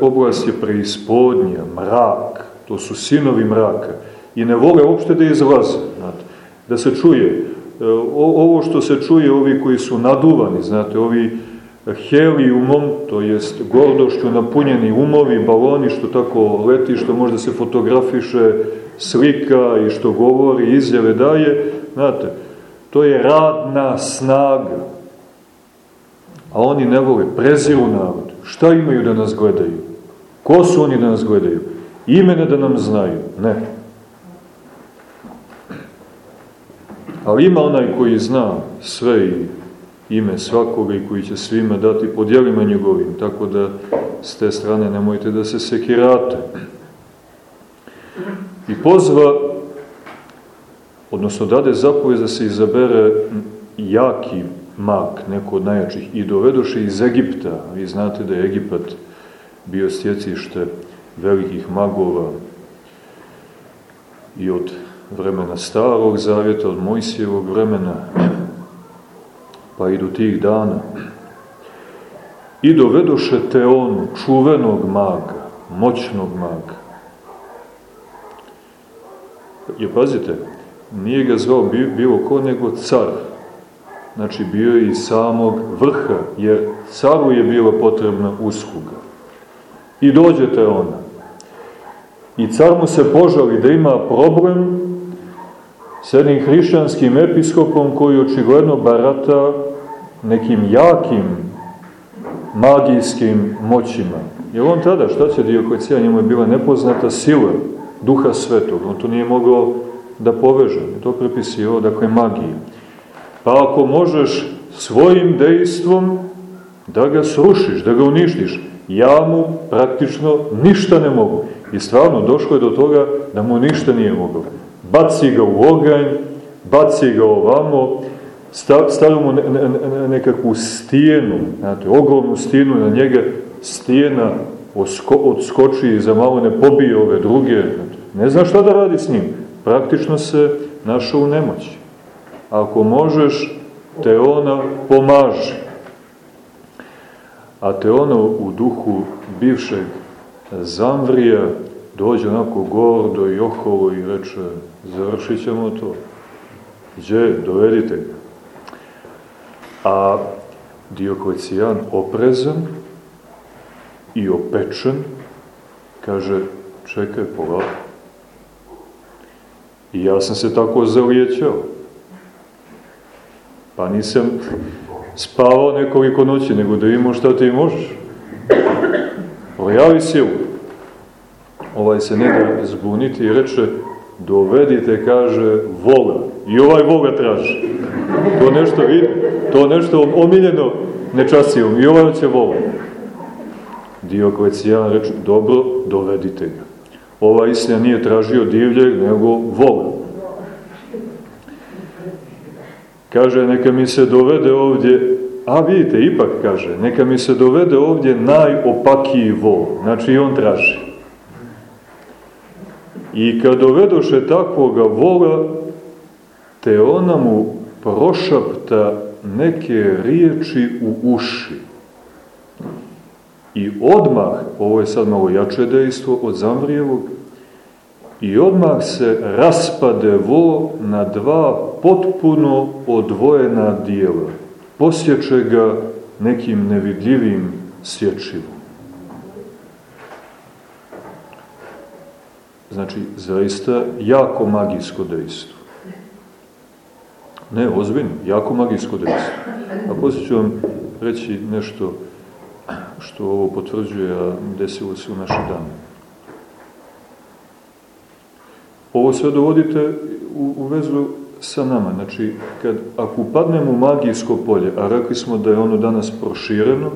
oblast je preispodnja, mrak, to su sinovi mraka i ne vole uopšte da izlaze, znate, da se čuje. E, ovo što se čuje, ovi koji su naduvani, znate, ovi helijumom, to jest gordošću napunjeni umovi, baloni, što tako leti, što možda se fotografiše, slika i što govori, izjave daje, znate, to je radna snaga. A oni ne vole, preziru narod. Šta imaju da nas gledaju? Ko su oni da nas gledaju? Imene da nam znaju? Ne. Ali ima onaj koji zna sve i ime svakoga i koji će svima dati podjelima njegovim, tako da s te strane nemojte da se sekirate. I pozva, odnosno dade zapovez da se izabere jaki mak, neko od najjačih, i dovedoše iz Egipta. Vi znate da je Egipat bio stjecište velikih magova i od vremena starog zavjeta, od Mojsijevog vremena, pa i do tih dana. I dovedoše Teonu, čuvenog maga, moćnog maga. I pazite, nije ga zvao bilo ko nego car. Znači bio je samog vrha, jer caru je bila potrebna usluga. I dođe Teona. I car mu se požali da ima problem s jednim hrišćanskim episkopom koji očigledno barata nekim jakim magijskim moćima. Jer on tada, šta će Dioklecijan, njemu je bila nepoznata sila duha svetog, on to nije mogao da poveže, to prepisio, dakle, magiji. Pa ako možeš svojim dejstvom da ga srušiš, da ga uništiš, ja mu praktično ništa ne mogu. I stvarno došlo je do toga da mu ništa nije moglo. Baci ga u oganj, baci ga ovamo, ne, ne, nekakvu stijenu, znate, ogromnu stijenu na njega, stijena osko, odskoči i za malo ne pobije ove druge, ne zna šta da radi s njim, praktično se našao u nemoći. Ako možeš, te ona pomaže. A te ona u duhu bivšeg Zamvrija dođe onako gordo i oholo i reče, završit ćemo to. Gdje? Dovedite ga. A Dioklecijan oprezan i opečen kaže, čekaj, polako. I ja sam se tako zalijećao. Pa nisam spavao nekoliko noći, nego da imamo šta ti možeš. Pojavi silu. Ovaj se ne da zbuniti i reče, dovedite, kaže, vola. I ovaj voga traži. To nešto vidi, to nešto omiljeno nečasijom. I ovaj će vola. Dioklecijan reče, dobro, dovedite ga. Ova istina nije tražio divljeg, nego vola. Kaže, neka mi se dovede ovdje, a vidite, ipak kaže, neka mi se dovede ovdje najopakiji vol. Znači on traži. I kad dovedoše takvoga vola, te ona mu prošapta neke riječi u uši. I odmah, ovo je sad malo jače dejstvo od Zamvrijevog, i odmah se raspade vo na dva potpuno odvojena dijela. Posjeće ga nekim nevidljivim sječivom. Znači, zaista jako magijsko dejstvo. Ne, ozbiljno, jako magijsko dejstvo. A poslije ću vam reći nešto što ovo potvrđuje, a desilo se u naše dane. Ovo sve dovodite u, u vezu sa nama. Znači, kad, ako upadnemo u magijsko polje, a rekli smo da je ono danas prošireno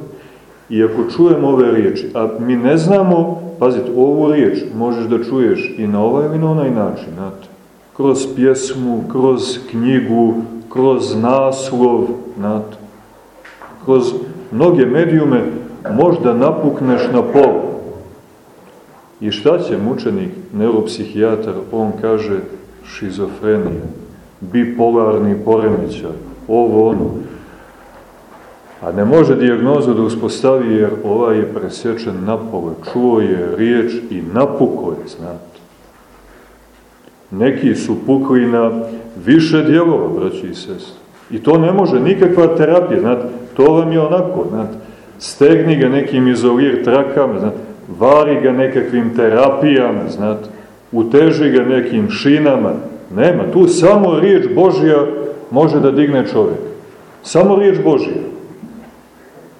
I ako čujemo ove riječi, a mi ne znamo, pazite, ovu riječ možeš da čuješ i na ovaj ili na onaj način, znate, kroz pjesmu, kroz knjigu, kroz naslov, znate, kroz mnoge medijume možda napukneš na polu. I šta će mučenik, neuropsihijatar, on kaže šizofrenija, bipolarni poremećaj, ovo ono. A ne može dijagnozu da uspostavi jer ovaj je presječen napole, čuo je riječ i napuko je, znate. Neki su pukli na više dijelova, braći i sest. I to ne može nikakva terapija, znate, to vam je onako, znate, stegni ga nekim izolir trakama, znate, vari ga nekakvim terapijama, znate, uteži ga nekim šinama, nema, tu samo riječ Božja može da digne čovjek. Samo riječ Božja.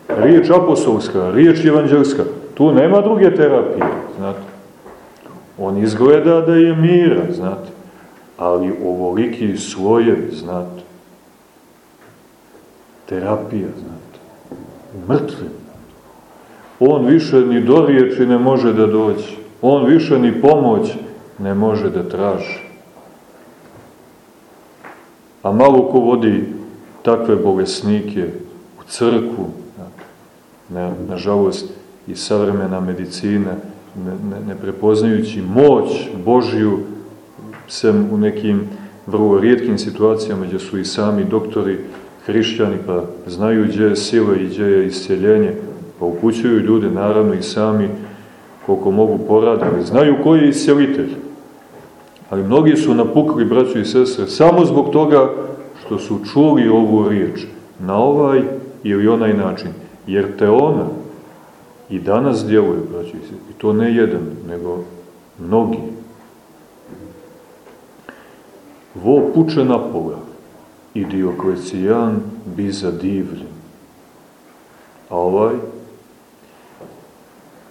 Riječ apostolska, riječ evanđelska, tu nema druge terapije, znate. On izgleda da je mira, znate, ali ovoliki slojevi, znate. Terapija, znate. Mrtvi. On više ni do riječi ne može da doći. On više ni pomoć ne može da traži. A malo ko vodi takve bolesnike u crku, na, nažalost i savremena medicina, ne, ne, ne prepoznajući moć Božju, sem u nekim vrlo rijetkim situacijama gdje su i sami doktori hrišćani, pa znaju gdje je sila i gdje je isceljenje, pa upućuju ljude, naravno i sami, koliko mogu porada, ali znaju koji je iscelitelj. Ali mnogi su napukli, braćo i sestre, samo zbog toga što su čuli ovu riječ na ovaj ili onaj način. Jer te ona i danas djeluje, braćo i sestre, i to ne jedan, nego mnogi. Vo puče na pola i Dioklecijan bi zadivljen. A ovaj,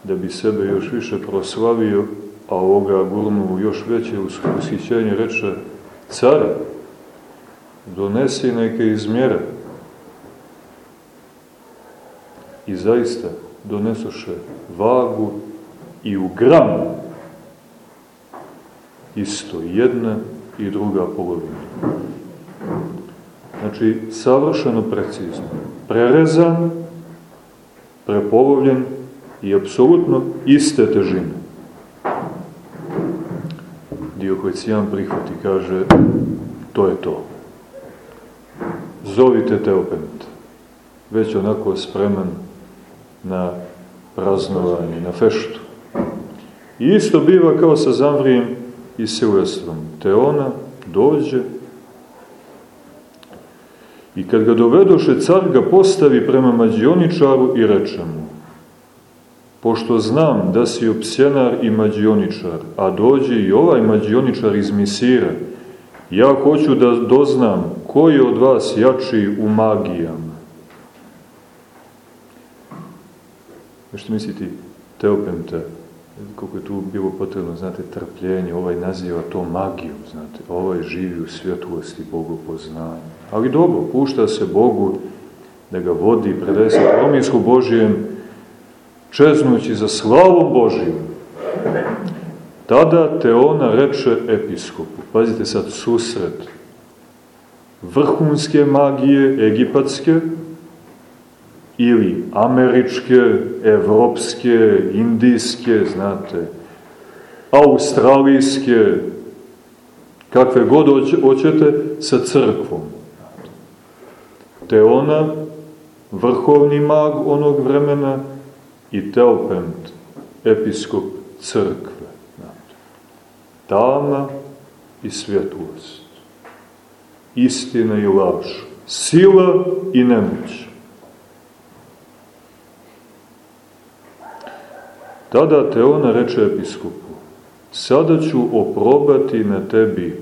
da bi sebe još više proslavio, a ovoga gurnu još veće ushićenje, reče, care, donesi neke izmjere. I zaista donesoše vagu i u gramu isto jedna i druga polovina. Znači, savršeno precizno. Prerezan, prepolovljen i apsolutno iste težine. Dioklecijan prihvati, kaže, to je to. Zovite Teopent. Već onako spreman na praznovanje, na feštu. I isto biva kao sa Zamvrijem i Silvestrom. Teona dođe i kad ga dovedoše, car ga postavi prema mađioničaru i reče mu pošto znam da si opsjenar i mađioničar, a dođe i ovaj mađioničar iz Misira, ja hoću da doznam ko je od vas jači u magijama. Što misliti, Teopente, koliko je tu bilo potrebno, znate, trpljenje, ovaj naziva to magiju, znate, ovaj živi u svjetlosti bogopoznanja. Ali dobro, pušta se Bogu da ga vodi, predaje se promisku Božijem, čeznući za slavom Božiju. Tada te ona reče episkopu, pazite sad susret, vrhunske magije egipatske, ili američke, evropske, indijske, znate, australijske, kakve god hoćete, sa crkvom. Te ona, vrhovni mag onog vremena, i Teopent, episkop crkve. Tama i svjetlost. Istina i laž. Sila i nemoć. Tada te ona reče episkopu, sada ću oprobati na tebi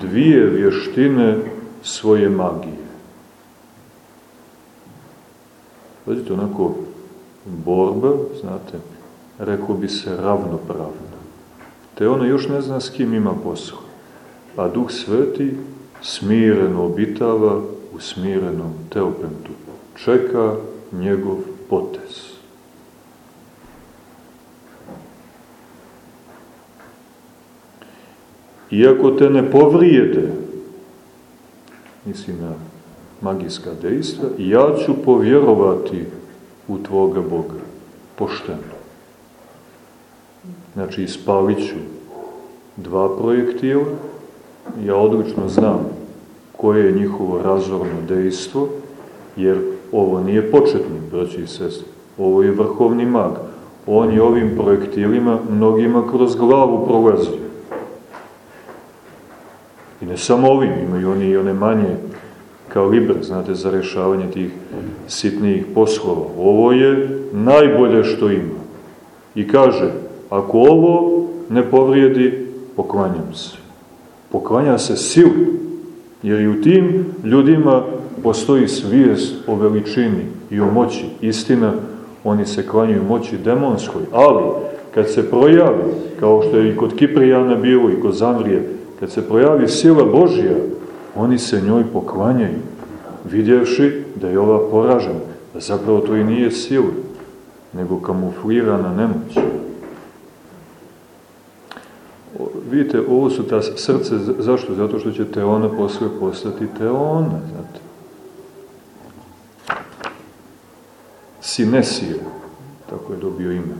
dvije vještine svoje magije. Pazite, onako borba, znate, reko bi se ravnopravna. Te ona još ne zna s kim ima posla. A Duh Sveti smireno obitava u smirenom teopentu. Čeka njegov potez. Iako te ne povrijede, mislim na magijska dejstva, ja ću povjerovati u Tvoga Boga, pošteno. Znači, ispalit ću dva projektila, ja odlično znam koje je njihovo razorno dejstvo, jer ovo nije početnik, braći i ovo je vrhovni mag. On je ovim projektilima mnogima kroz glavu prolazio. I ne samo ovim, imaju oni i one manje kalibre, znate, za rešavanje tih sitnijih poslova. Ovo je najbolje što ima. I kaže, ako ovo ne povrijedi, poklanjam se. Poklanja se silu, jer i u tim ljudima postoji svijest o veličini i o moći. Istina, oni se klanjaju moći demonskoj, ali kad se projavi, kao što je i kod Kiprijana bilo i kod Zamrije, kad se projavi sila Božja, oni se njoj poklanjaju, vidjevši da je ova poražena, da zapravo to i nije sila, nego kamuflirana nemoć. Vidite, ovo su ta srce, zašto? Zato što će Teona posle postati Teona, znate. Sinesije, tako je dobio ime.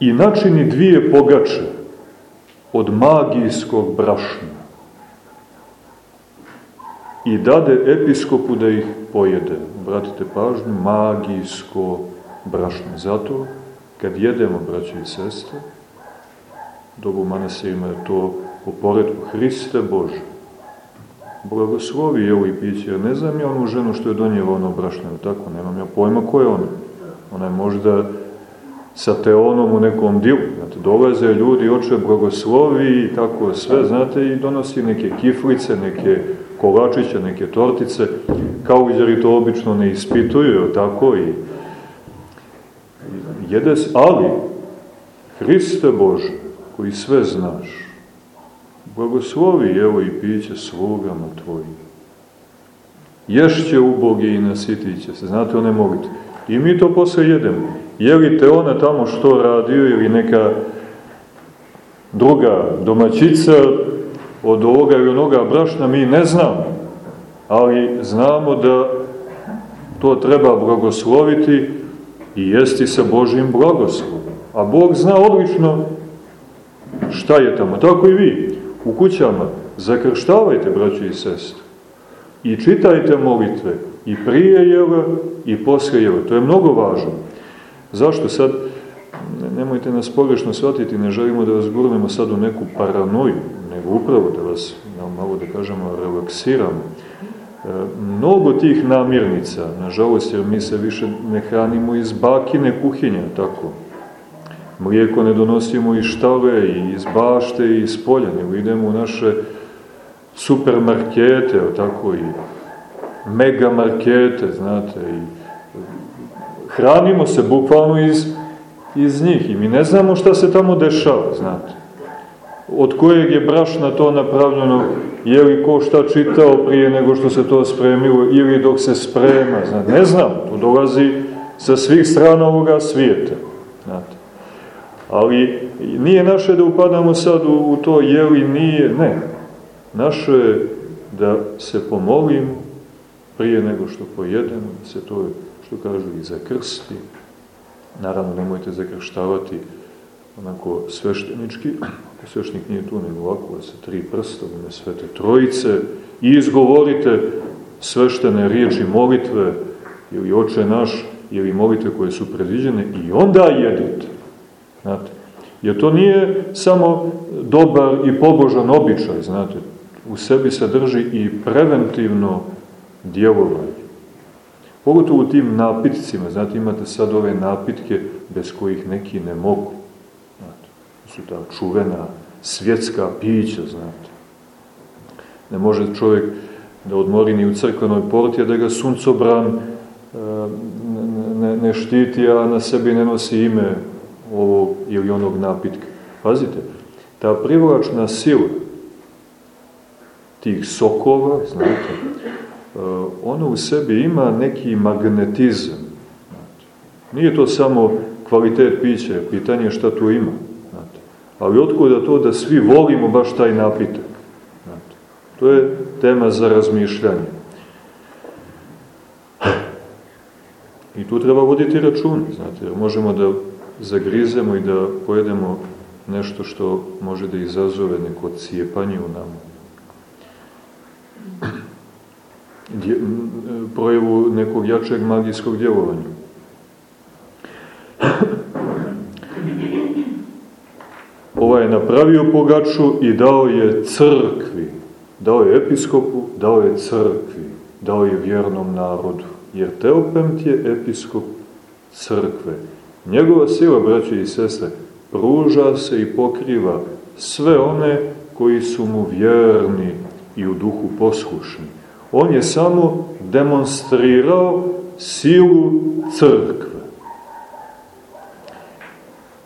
I načini dvije pogače od magijskog brašna i dade episkopu da ih pojede. Obratite pažnju, magijsko brašno. Zato, kad jedemo, braće i sestre, dobu manasirima je to po poredku Hriste Bože. Blagoslovi ovo i piće, jer ne znam ja onu ženu što je donijela ono brašno, tako, nemam ja pojma ko je ona. Ona je možda sa teonom u nekom dilu. Dolaze ljudi, oče blagoslovi i tako sve, znate, i donosi neke kiflice, neke kolačiće, neke tortice, kao jer to obično ne ispituju, tako i jede ali Hriste Bože, koji sve znaš, blagoslovi evo i piće slugama tvojim. Ješće ubogi i nasitit će se. Znate one molite. I mi to posle jedemo. Je li te ona tamo što radio ili neka druga domaćica od ovoga ili onoga brašna, mi ne znamo. Ali znamo da to treba blagosloviti i jesti sa Božim blagoslovom. A Bog zna odlično šta je tamo. Tako i vi u kućama zakrštavajte, braći i sestre, i čitajte molitve i prije jela i posle jela. To je mnogo važno. Zašto sad, nemojte nas pogrešno shvatiti, ne želimo da vas gurnemo sad u neku paranoju, nego upravo da vas, malo da kažemo, relaksiramo. E, mnogo tih namirnica, nažalost, jer mi se više ne hranimo iz bakine kuhinja, tako. Mlijeko ne donosimo iz štale, i iz bašte, i iz polja, nego idemo u naše supermarkete, tako, i mega markete, znate, i hranimo se bukvalno iz, iz njih i mi ne znamo šta se tamo dešava, znate. Od kojeg je brašna to napravljeno, je li ko šta čitao prije nego što se to spremilo ili dok se sprema, znate. Ne znam, to dolazi sa svih strana ovoga svijeta, znate. Ali nije naše da upadamo sad u, u to je li nije, ne. Naše je da se pomolimo prije nego što pojedemo, da se to što kažu i za krsti. Naravno, nemojte zakrštavati onako sveštenički, ako sveštenik nije tu, nego ovako, sa tri prsta, ime svete trojice, i izgovorite sveštene riječi molitve, ili oče naš, ili molitve koje su predviđene, i onda jedite. Znate, jer to nije samo dobar i pobožan običaj, znate, u sebi sadrži i preventivno djelovanje. Pogotovo u tim napitcima, znate, imate sad ove napitke bez kojih neki ne mogu. Znate, su ta čuvena svjetska pića, znate. Ne može čovjek da odmori ni u crkvenoj porti, a da ga suncobran e, ne, ne štiti, a na sebi ne nosi ime ovog ili onog napitka. Pazite, ta privlačna sila tih sokova, znate, ono u sebi ima neki magnetizam. Nije to samo kvalitet pića, pitanje je šta tu ima. Ali otkuda to da svi volimo baš taj napitak? To je tema za razmišljanje. I tu treba voditi račun, znate, jer možemo da zagrizemo i da pojedemo nešto što može da izazove neko cijepanje u nama. Projevu nekog jačeg magijskog djelovanja. Ovaj je napravio pogaču i dao je crkvi. Dao je episkopu, dao je crkvi, dao je vjernom narodu. Jer Teopent je episkop crkve. Njegova sila, braće i sestre, pruža se i pokriva sve one koji su mu vjerni i u duhu poslušni. On je samo demonstrirao silu crkve.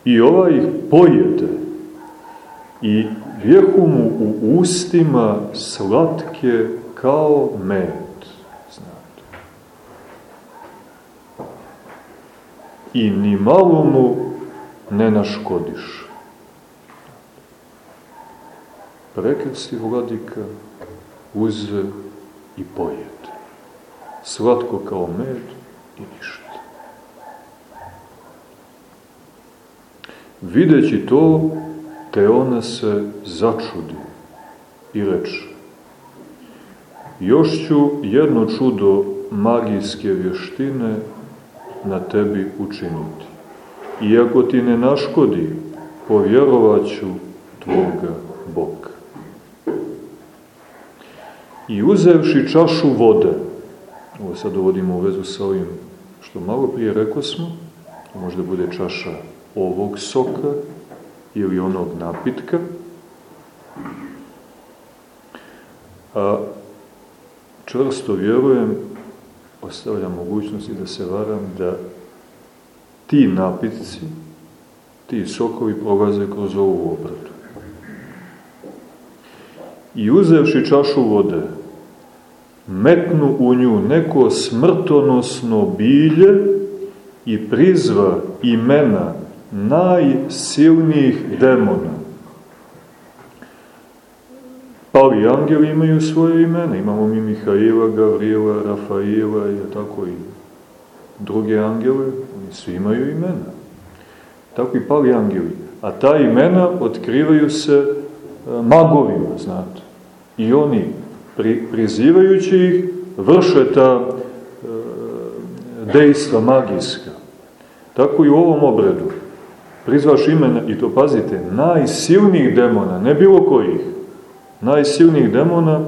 I ovaj pojede i vjehu mu u ustima slatke kao med. Znate. I ni malo mu ne naškodiš. Prekrsti vladika uze i pojed. Slatko kao med i ništa. Videći to, te ona se začudi i reče Još ću jedno čudo magijske vještine na tebi učiniti. Iako ti ne naškodi, povjerovaću tvoga Boga. I uzevši čašu vode, ovo sad dovodimo u vezu sa ovim što malo prije rekao smo, možda bude čaša ovog soka ili onog napitka, a čvrsto vjerujem, ostavljam mogućnosti da se varam, da ti napitci, ti sokovi prolaze kroz ovu obradu. I uzevši čašu vode, metnu u nju neko smrtonosno bilje i prizva imena najsilnijih demona. Pali angeli imaju svoje imena, imamo mi Mihaila, Gavrila, Rafaila i tako i druge angele, oni svi imaju imena. Tako i pali angeli. A ta imena otkrivaju se e, magovima, znate. I oni, pri, prizivajući ih, vrše ta e, dejstva magijska. Tako i u ovom obredu. Prizvaš imena, i to pazite, najsilnijih demona, ne bilo kojih, najsilnijih demona,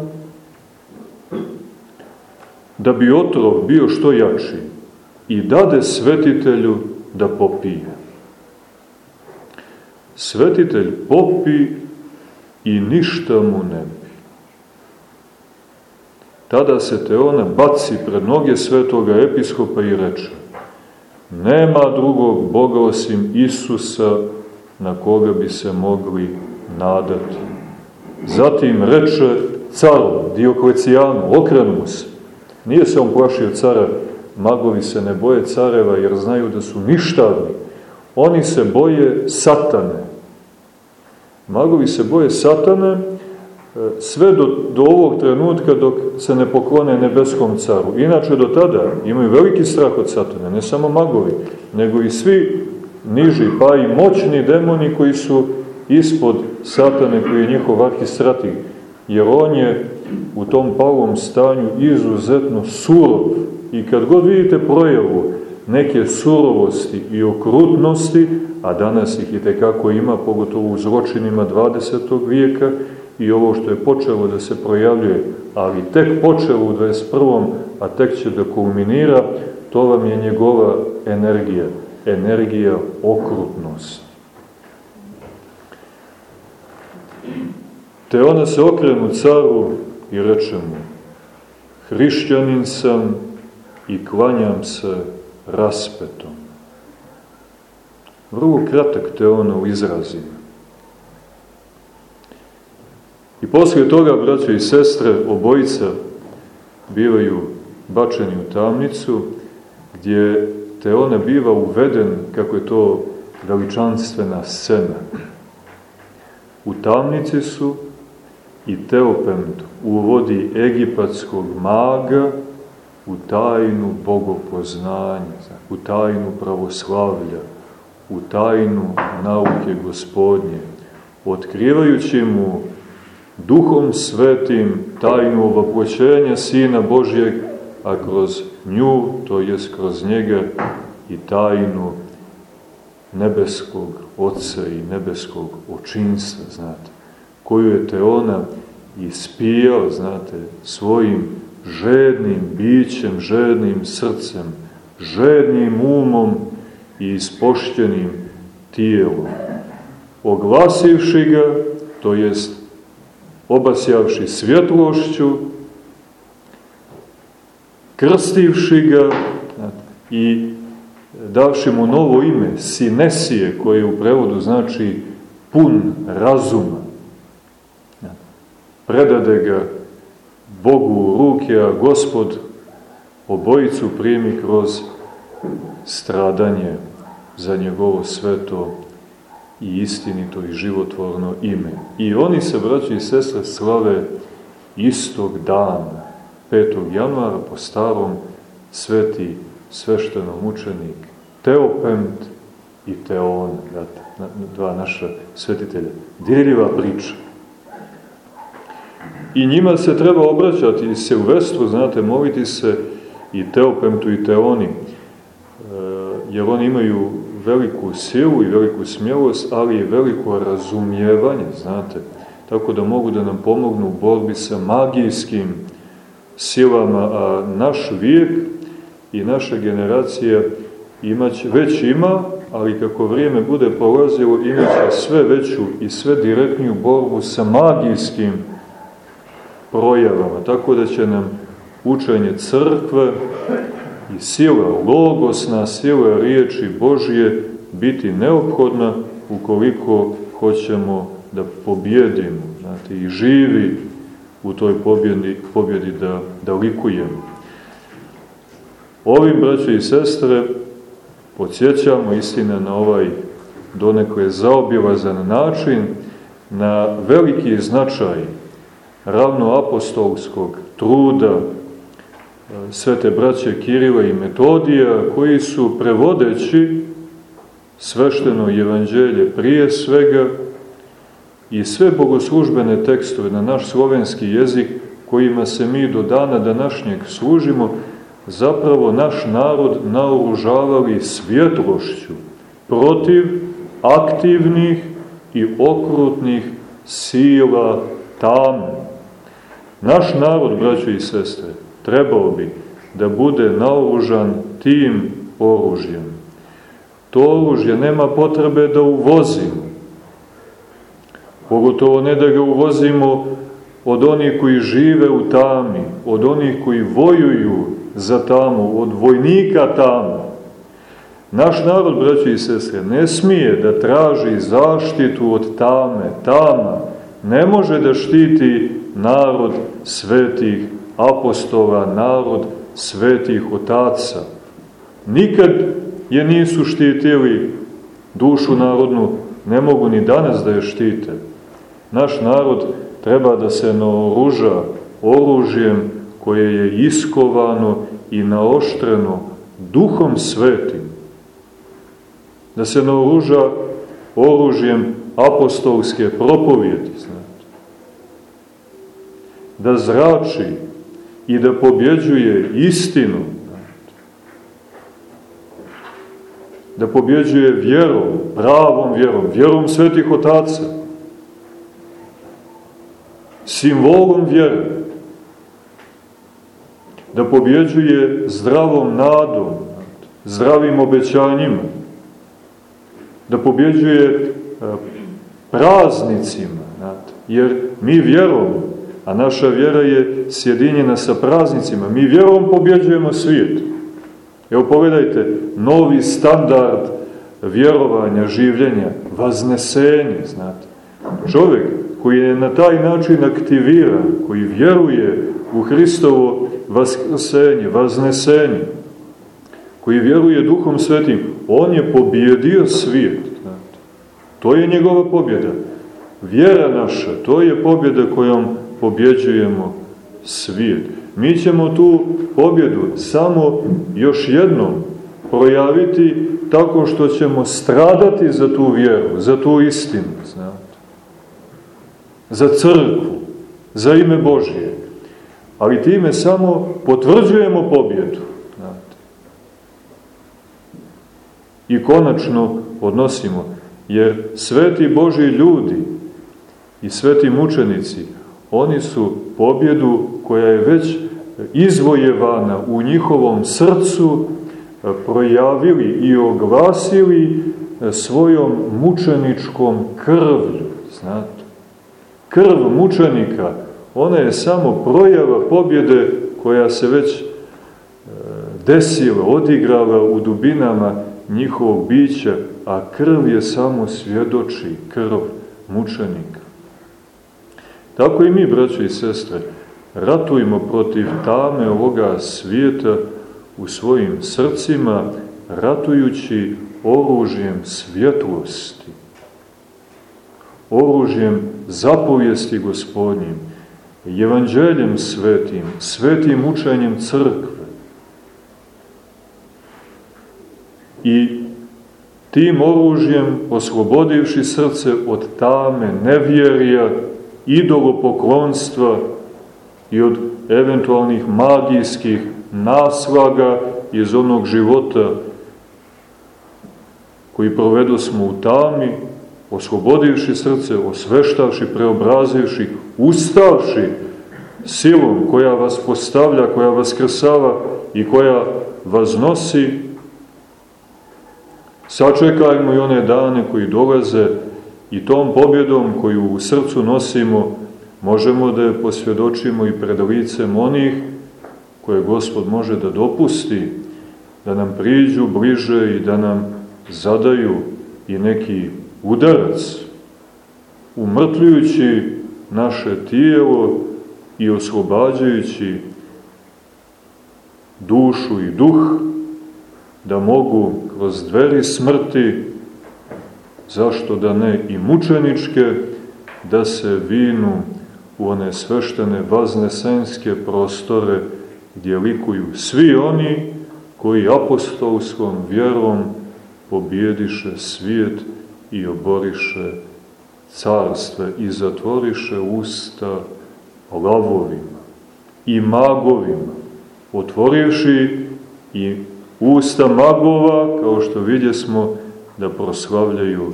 da bi otrov bio što jači i dade svetitelju da popije. Svetitelj popi i ništa mu ne. Tada se te ona baci pred noge svetoga episkopa i reče Nema drugog Boga osim Isusa na koga bi se mogli nadati. Zatim reče caru Dioklecijanu, okrenu se. Nije se on plašio cara Magovi se ne boje careva jer znaju da su ništavni. Oni se boje satane. Magovi se boje satane sve do, do ovog trenutka dok se ne poklone nebeskom caru. Inače do tada imaju veliki strah od satane, ne samo magovi, nego i svi niži, pa i moćni demoni koji su ispod satane koji je njihov arhistratih. Jer on je u tom palom stanju izuzetno surov I kad god vidite projavu neke surovosti i okrutnosti, a danas ih i tekako ima, pogotovo u zločinima 20. vijeka, i ovo što je počelo da se projavljuje, ali tek počelo u 21. a tek će da kulminira, to vam je njegova energija, energija okrutnosti. Te ona se okrenu caru i reče mu, hrišćanin sam i klanjam se raspetom. Vrlo kratak te ono u izrazima. I poslije toga, braće i sestre, obojica bivaju bačeni u tamnicu, gdje Teona biva uveden, kako je to veličanstvena scena. U tamnici su i Teopent uvodi egipatskog maga u tajnu bogopoznanja, u tajnu pravoslavlja, u tajnu nauke gospodnje, otkrivajući mu duhom svetim tajnu ovopoćenja Sina Božjeg, a kroz nju, to jest kroz njega, i tajnu nebeskog Otca i nebeskog očinstva, znate, koju je te ona ispijao, znate, svojim žednim bićem, žednim srcem, žednim umom i ispoštenim tijelom. Oglasivši ga, to jest obasjavši svjetlošću, krstivši ga i davši mu novo ime, Sinesije, koje u prevodu znači pun razuma. Predade ga Bogu u ruke, a gospod obojicu primi kroz stradanje za njegovo sveto i istinito i životvorno ime. I oni se, braći i sestre, slave istog dana, 5. januara, po starom, sveti svešteno mučenik Teopent i Teon, dva naša svetitelja. Dirljiva priča. I njima se treba obraćati i se u vestru, znate, moliti se i Teopemtu i Teoni, e, jer oni imaju veliku silu i veliku smjelost, ali i veliko razumijevanje, znate, tako da mogu da nam pomognu u borbi sa magijskim silama, a naš vijek i naša generacija imać, već ima, ali kako vrijeme bude prolazilo, imaće sve veću i sve direktniju borbu sa magijskim projavama, tako da će nam učenje crkve i sila logosna, sila riječi Božje biti neophodna ukoliko hoćemo da pobjedimo, znate, i živi u toj pobjedi, pobjedi da, da likujemo. Ovim, braće i sestre, podsjećamo istine na ovaj donekle zaobilazan način, na veliki značaj ravnoapostolskog truda svete braće Kirila i Metodija, koji su prevodeći svešteno evanđelje prije svega i sve bogoslužbene tekstove na naš slovenski jezik kojima se mi do dana današnjeg služimo, zapravo naš narod naoružavali svjetlošću protiv aktivnih i okrutnih sila tame. Naš narod, braćo i sestre, trebao bi da bude naoružan tim oružjem. To oružje nema potrebe da uvozimo. Pogotovo ne da ga uvozimo od onih koji žive u tami, od onih koji vojuju za tamu, od vojnika tamo. Naš narod, braći i sestre, ne smije da traži zaštitu od tame. Tama ne može da štiti narod svetih apostola, narod svetih otaca. Nikad je nisu štitili dušu narodnu, ne mogu ni danas da je štite. Naš narod treba da se naoruža oružjem koje je iskovano i naoštreno duhom svetim, da se naoruža oružjem apostolske propovjeti, znate, da zrači i da pobjeđuje istinu, da pobjeđuje vjerom, pravom vjerom, vjerom svetih otaca, simvolom vjere, da pobjeđuje zdravom nadom, zdravim obećanjima, da pobjeđuje e, praznicima, jer mi vjerom, a naša vjera je sjedinjena sa praznicima, mi vjerom pobjeđujemo svijet. Evo pogledajte, novi standard vjerovanja, življenja, vaznesenje, znate. Čovjek koji je na taj način aktiviran, koji vjeruje u Hristovo vaskrsenje, vaznesenje, koji vjeruje duhom svetim, on je pobjedio svijet. Znate. To je njegova pobjeda. Vjera naša, to je pobjeda kojom pobjeđujemo svijet. Mi ćemo tu pobjedu samo još jednom projaviti tako što ćemo stradati za tu vjeru, za tu istinu, znate. Za crkvu, za ime Božije. Ali time samo potvrđujemo pobjedu. Znate. I konačno odnosimo, jer sveti Boži ljudi i sveti mučenici, oni su pobjedu koja je već izvojevana u njihovom srcu projavili i oglasili svojom mučeničkom krvlju. Znate, krv mučenika, ona je samo projava pobjede koja se već e, desila, odigrala u dubinama njihovog bića, a krv je samo svjedoči, krv mučenika. Tako i mi, braćo i sestre, ratujemo protiv tame ovoga svijeta u svojim srcima, ratujući oružjem svjetlosti, oružjem zapovijesti gospodnjim, evanđeljem svetim, svetim učenjem crkve. I tim oružjem oslobodivši srce od tame, nevjerija, idolopoklonstva i od eventualnih magijskih naslaga iz onog života koji provedo smo u tami, oslobodivši srce, osveštavši, preobrazivši, ustavši silom koja vas postavlja, koja vas krsava i koja vas nosi, sačekajmo i one dane koji dolaze i tom pobjedom koju u srcu nosimo, možemo da je posvjedočimo i pred licem onih koje Gospod može da dopusti, da nam priđu bliže i da nam zadaju i neki udarac, umrtljujući naše tijelo i oslobađajući dušu i duh, da mogu kroz dveri smrti, zašto da ne i mučeničke, da se vinu u one sveštene vaznesenske prostore gdje likuju svi oni koji apostolskom vjerom pobjediše svijet i oboriše carstve i zatvoriše usta lavovima i magovima, otvorivši i usta magova, kao što vidje smo, da proslavljaju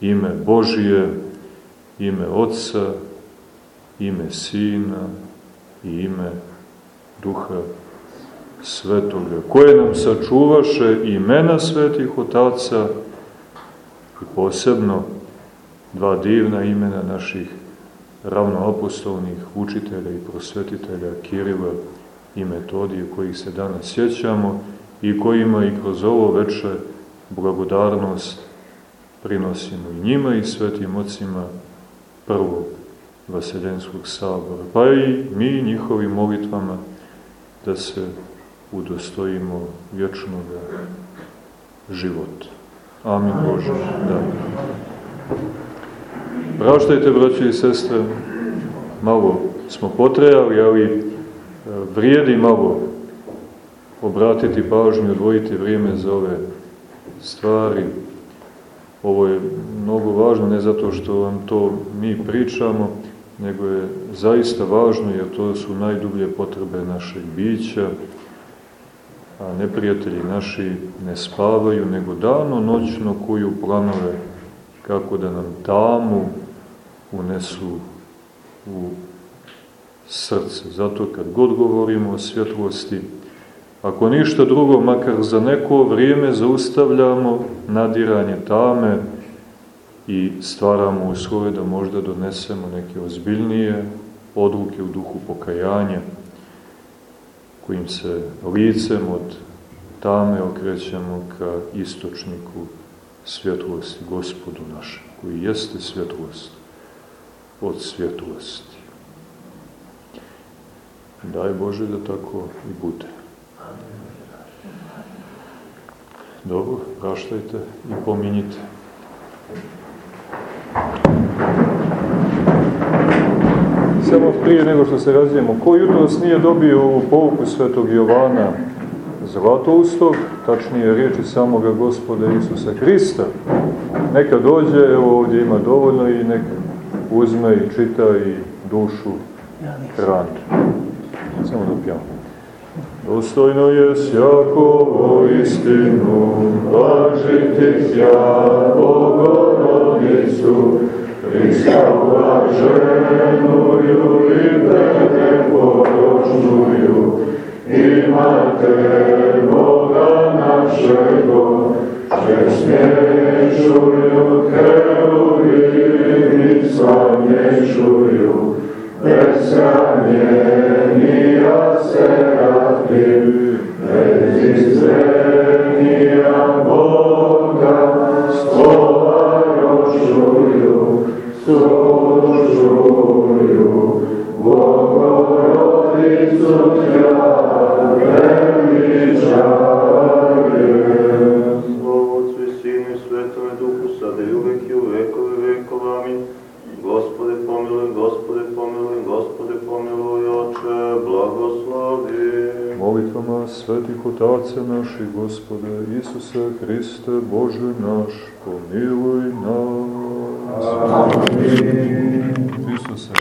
ime Božije, ime Otca, ime Sina i ime Duha Svetoga, koje nam sačuvaše imena svetih otaca i posebno dva divna imena naših ravnoapostolnih učitelja i prosvetitelja Kirila i Metodije, kojih se danas sjećamo i kojima i kroz ovo veče blagodarnost prinosimo i njima i svetim ocima prvog Vaseljenskog sabora, pa i mi njihovim molitvama da se udostojimo vječnog života. Amin Bože. Da. Praštajte, braći i sestre, malo smo potrejali, ali e, vrijedi malo obratiti pažnju, odvojiti vrijeme za ove stvari. Ovo je mnogo važno, ne zato što vam to mi pričamo, nego je zaista važno jer to su najdublje potrebe našeg bića, a neprijatelji naši ne spavaju, nego dano noćno kuju planove kako da nam tamu unesu u srce. Zato kad god govorimo o svjetlosti, ako ništa drugo, makar za neko vrijeme zaustavljamo nadiranje tame, i stvaramo uslove da možda donesemo neke ozbiljnije odluke u duhu pokajanja, kojim se licem od tame okrećemo ka istočniku svjetlosti, gospodu našem, koji jeste svjetlost od svjetlosti. Daj Bože da tako i bude. Dobro, praštajte i pominjite. Samo prije nego što se razvijemo, ko jutros nije dobio u pouku svetog Jovana Zlatoustog, tačnije riječi samoga gospoda Isusa Hrista, neka dođe, evo ovdje ima dovoljno i neka uzme i čita i dušu hrani. Samo da pijamo. Dostojno jest jako o istinu, tak żytych ja, Boga rodnicu, Hrista uraženuju i tebe podočnuju, i mate Boga našego, že smješuju kreju i lica nečuju, bez sranje nija se rad. Bez izrenija Boga, svetih otaca naših, Gospode Isuse Hriste, Bože naš, pomiluj nas. Amin.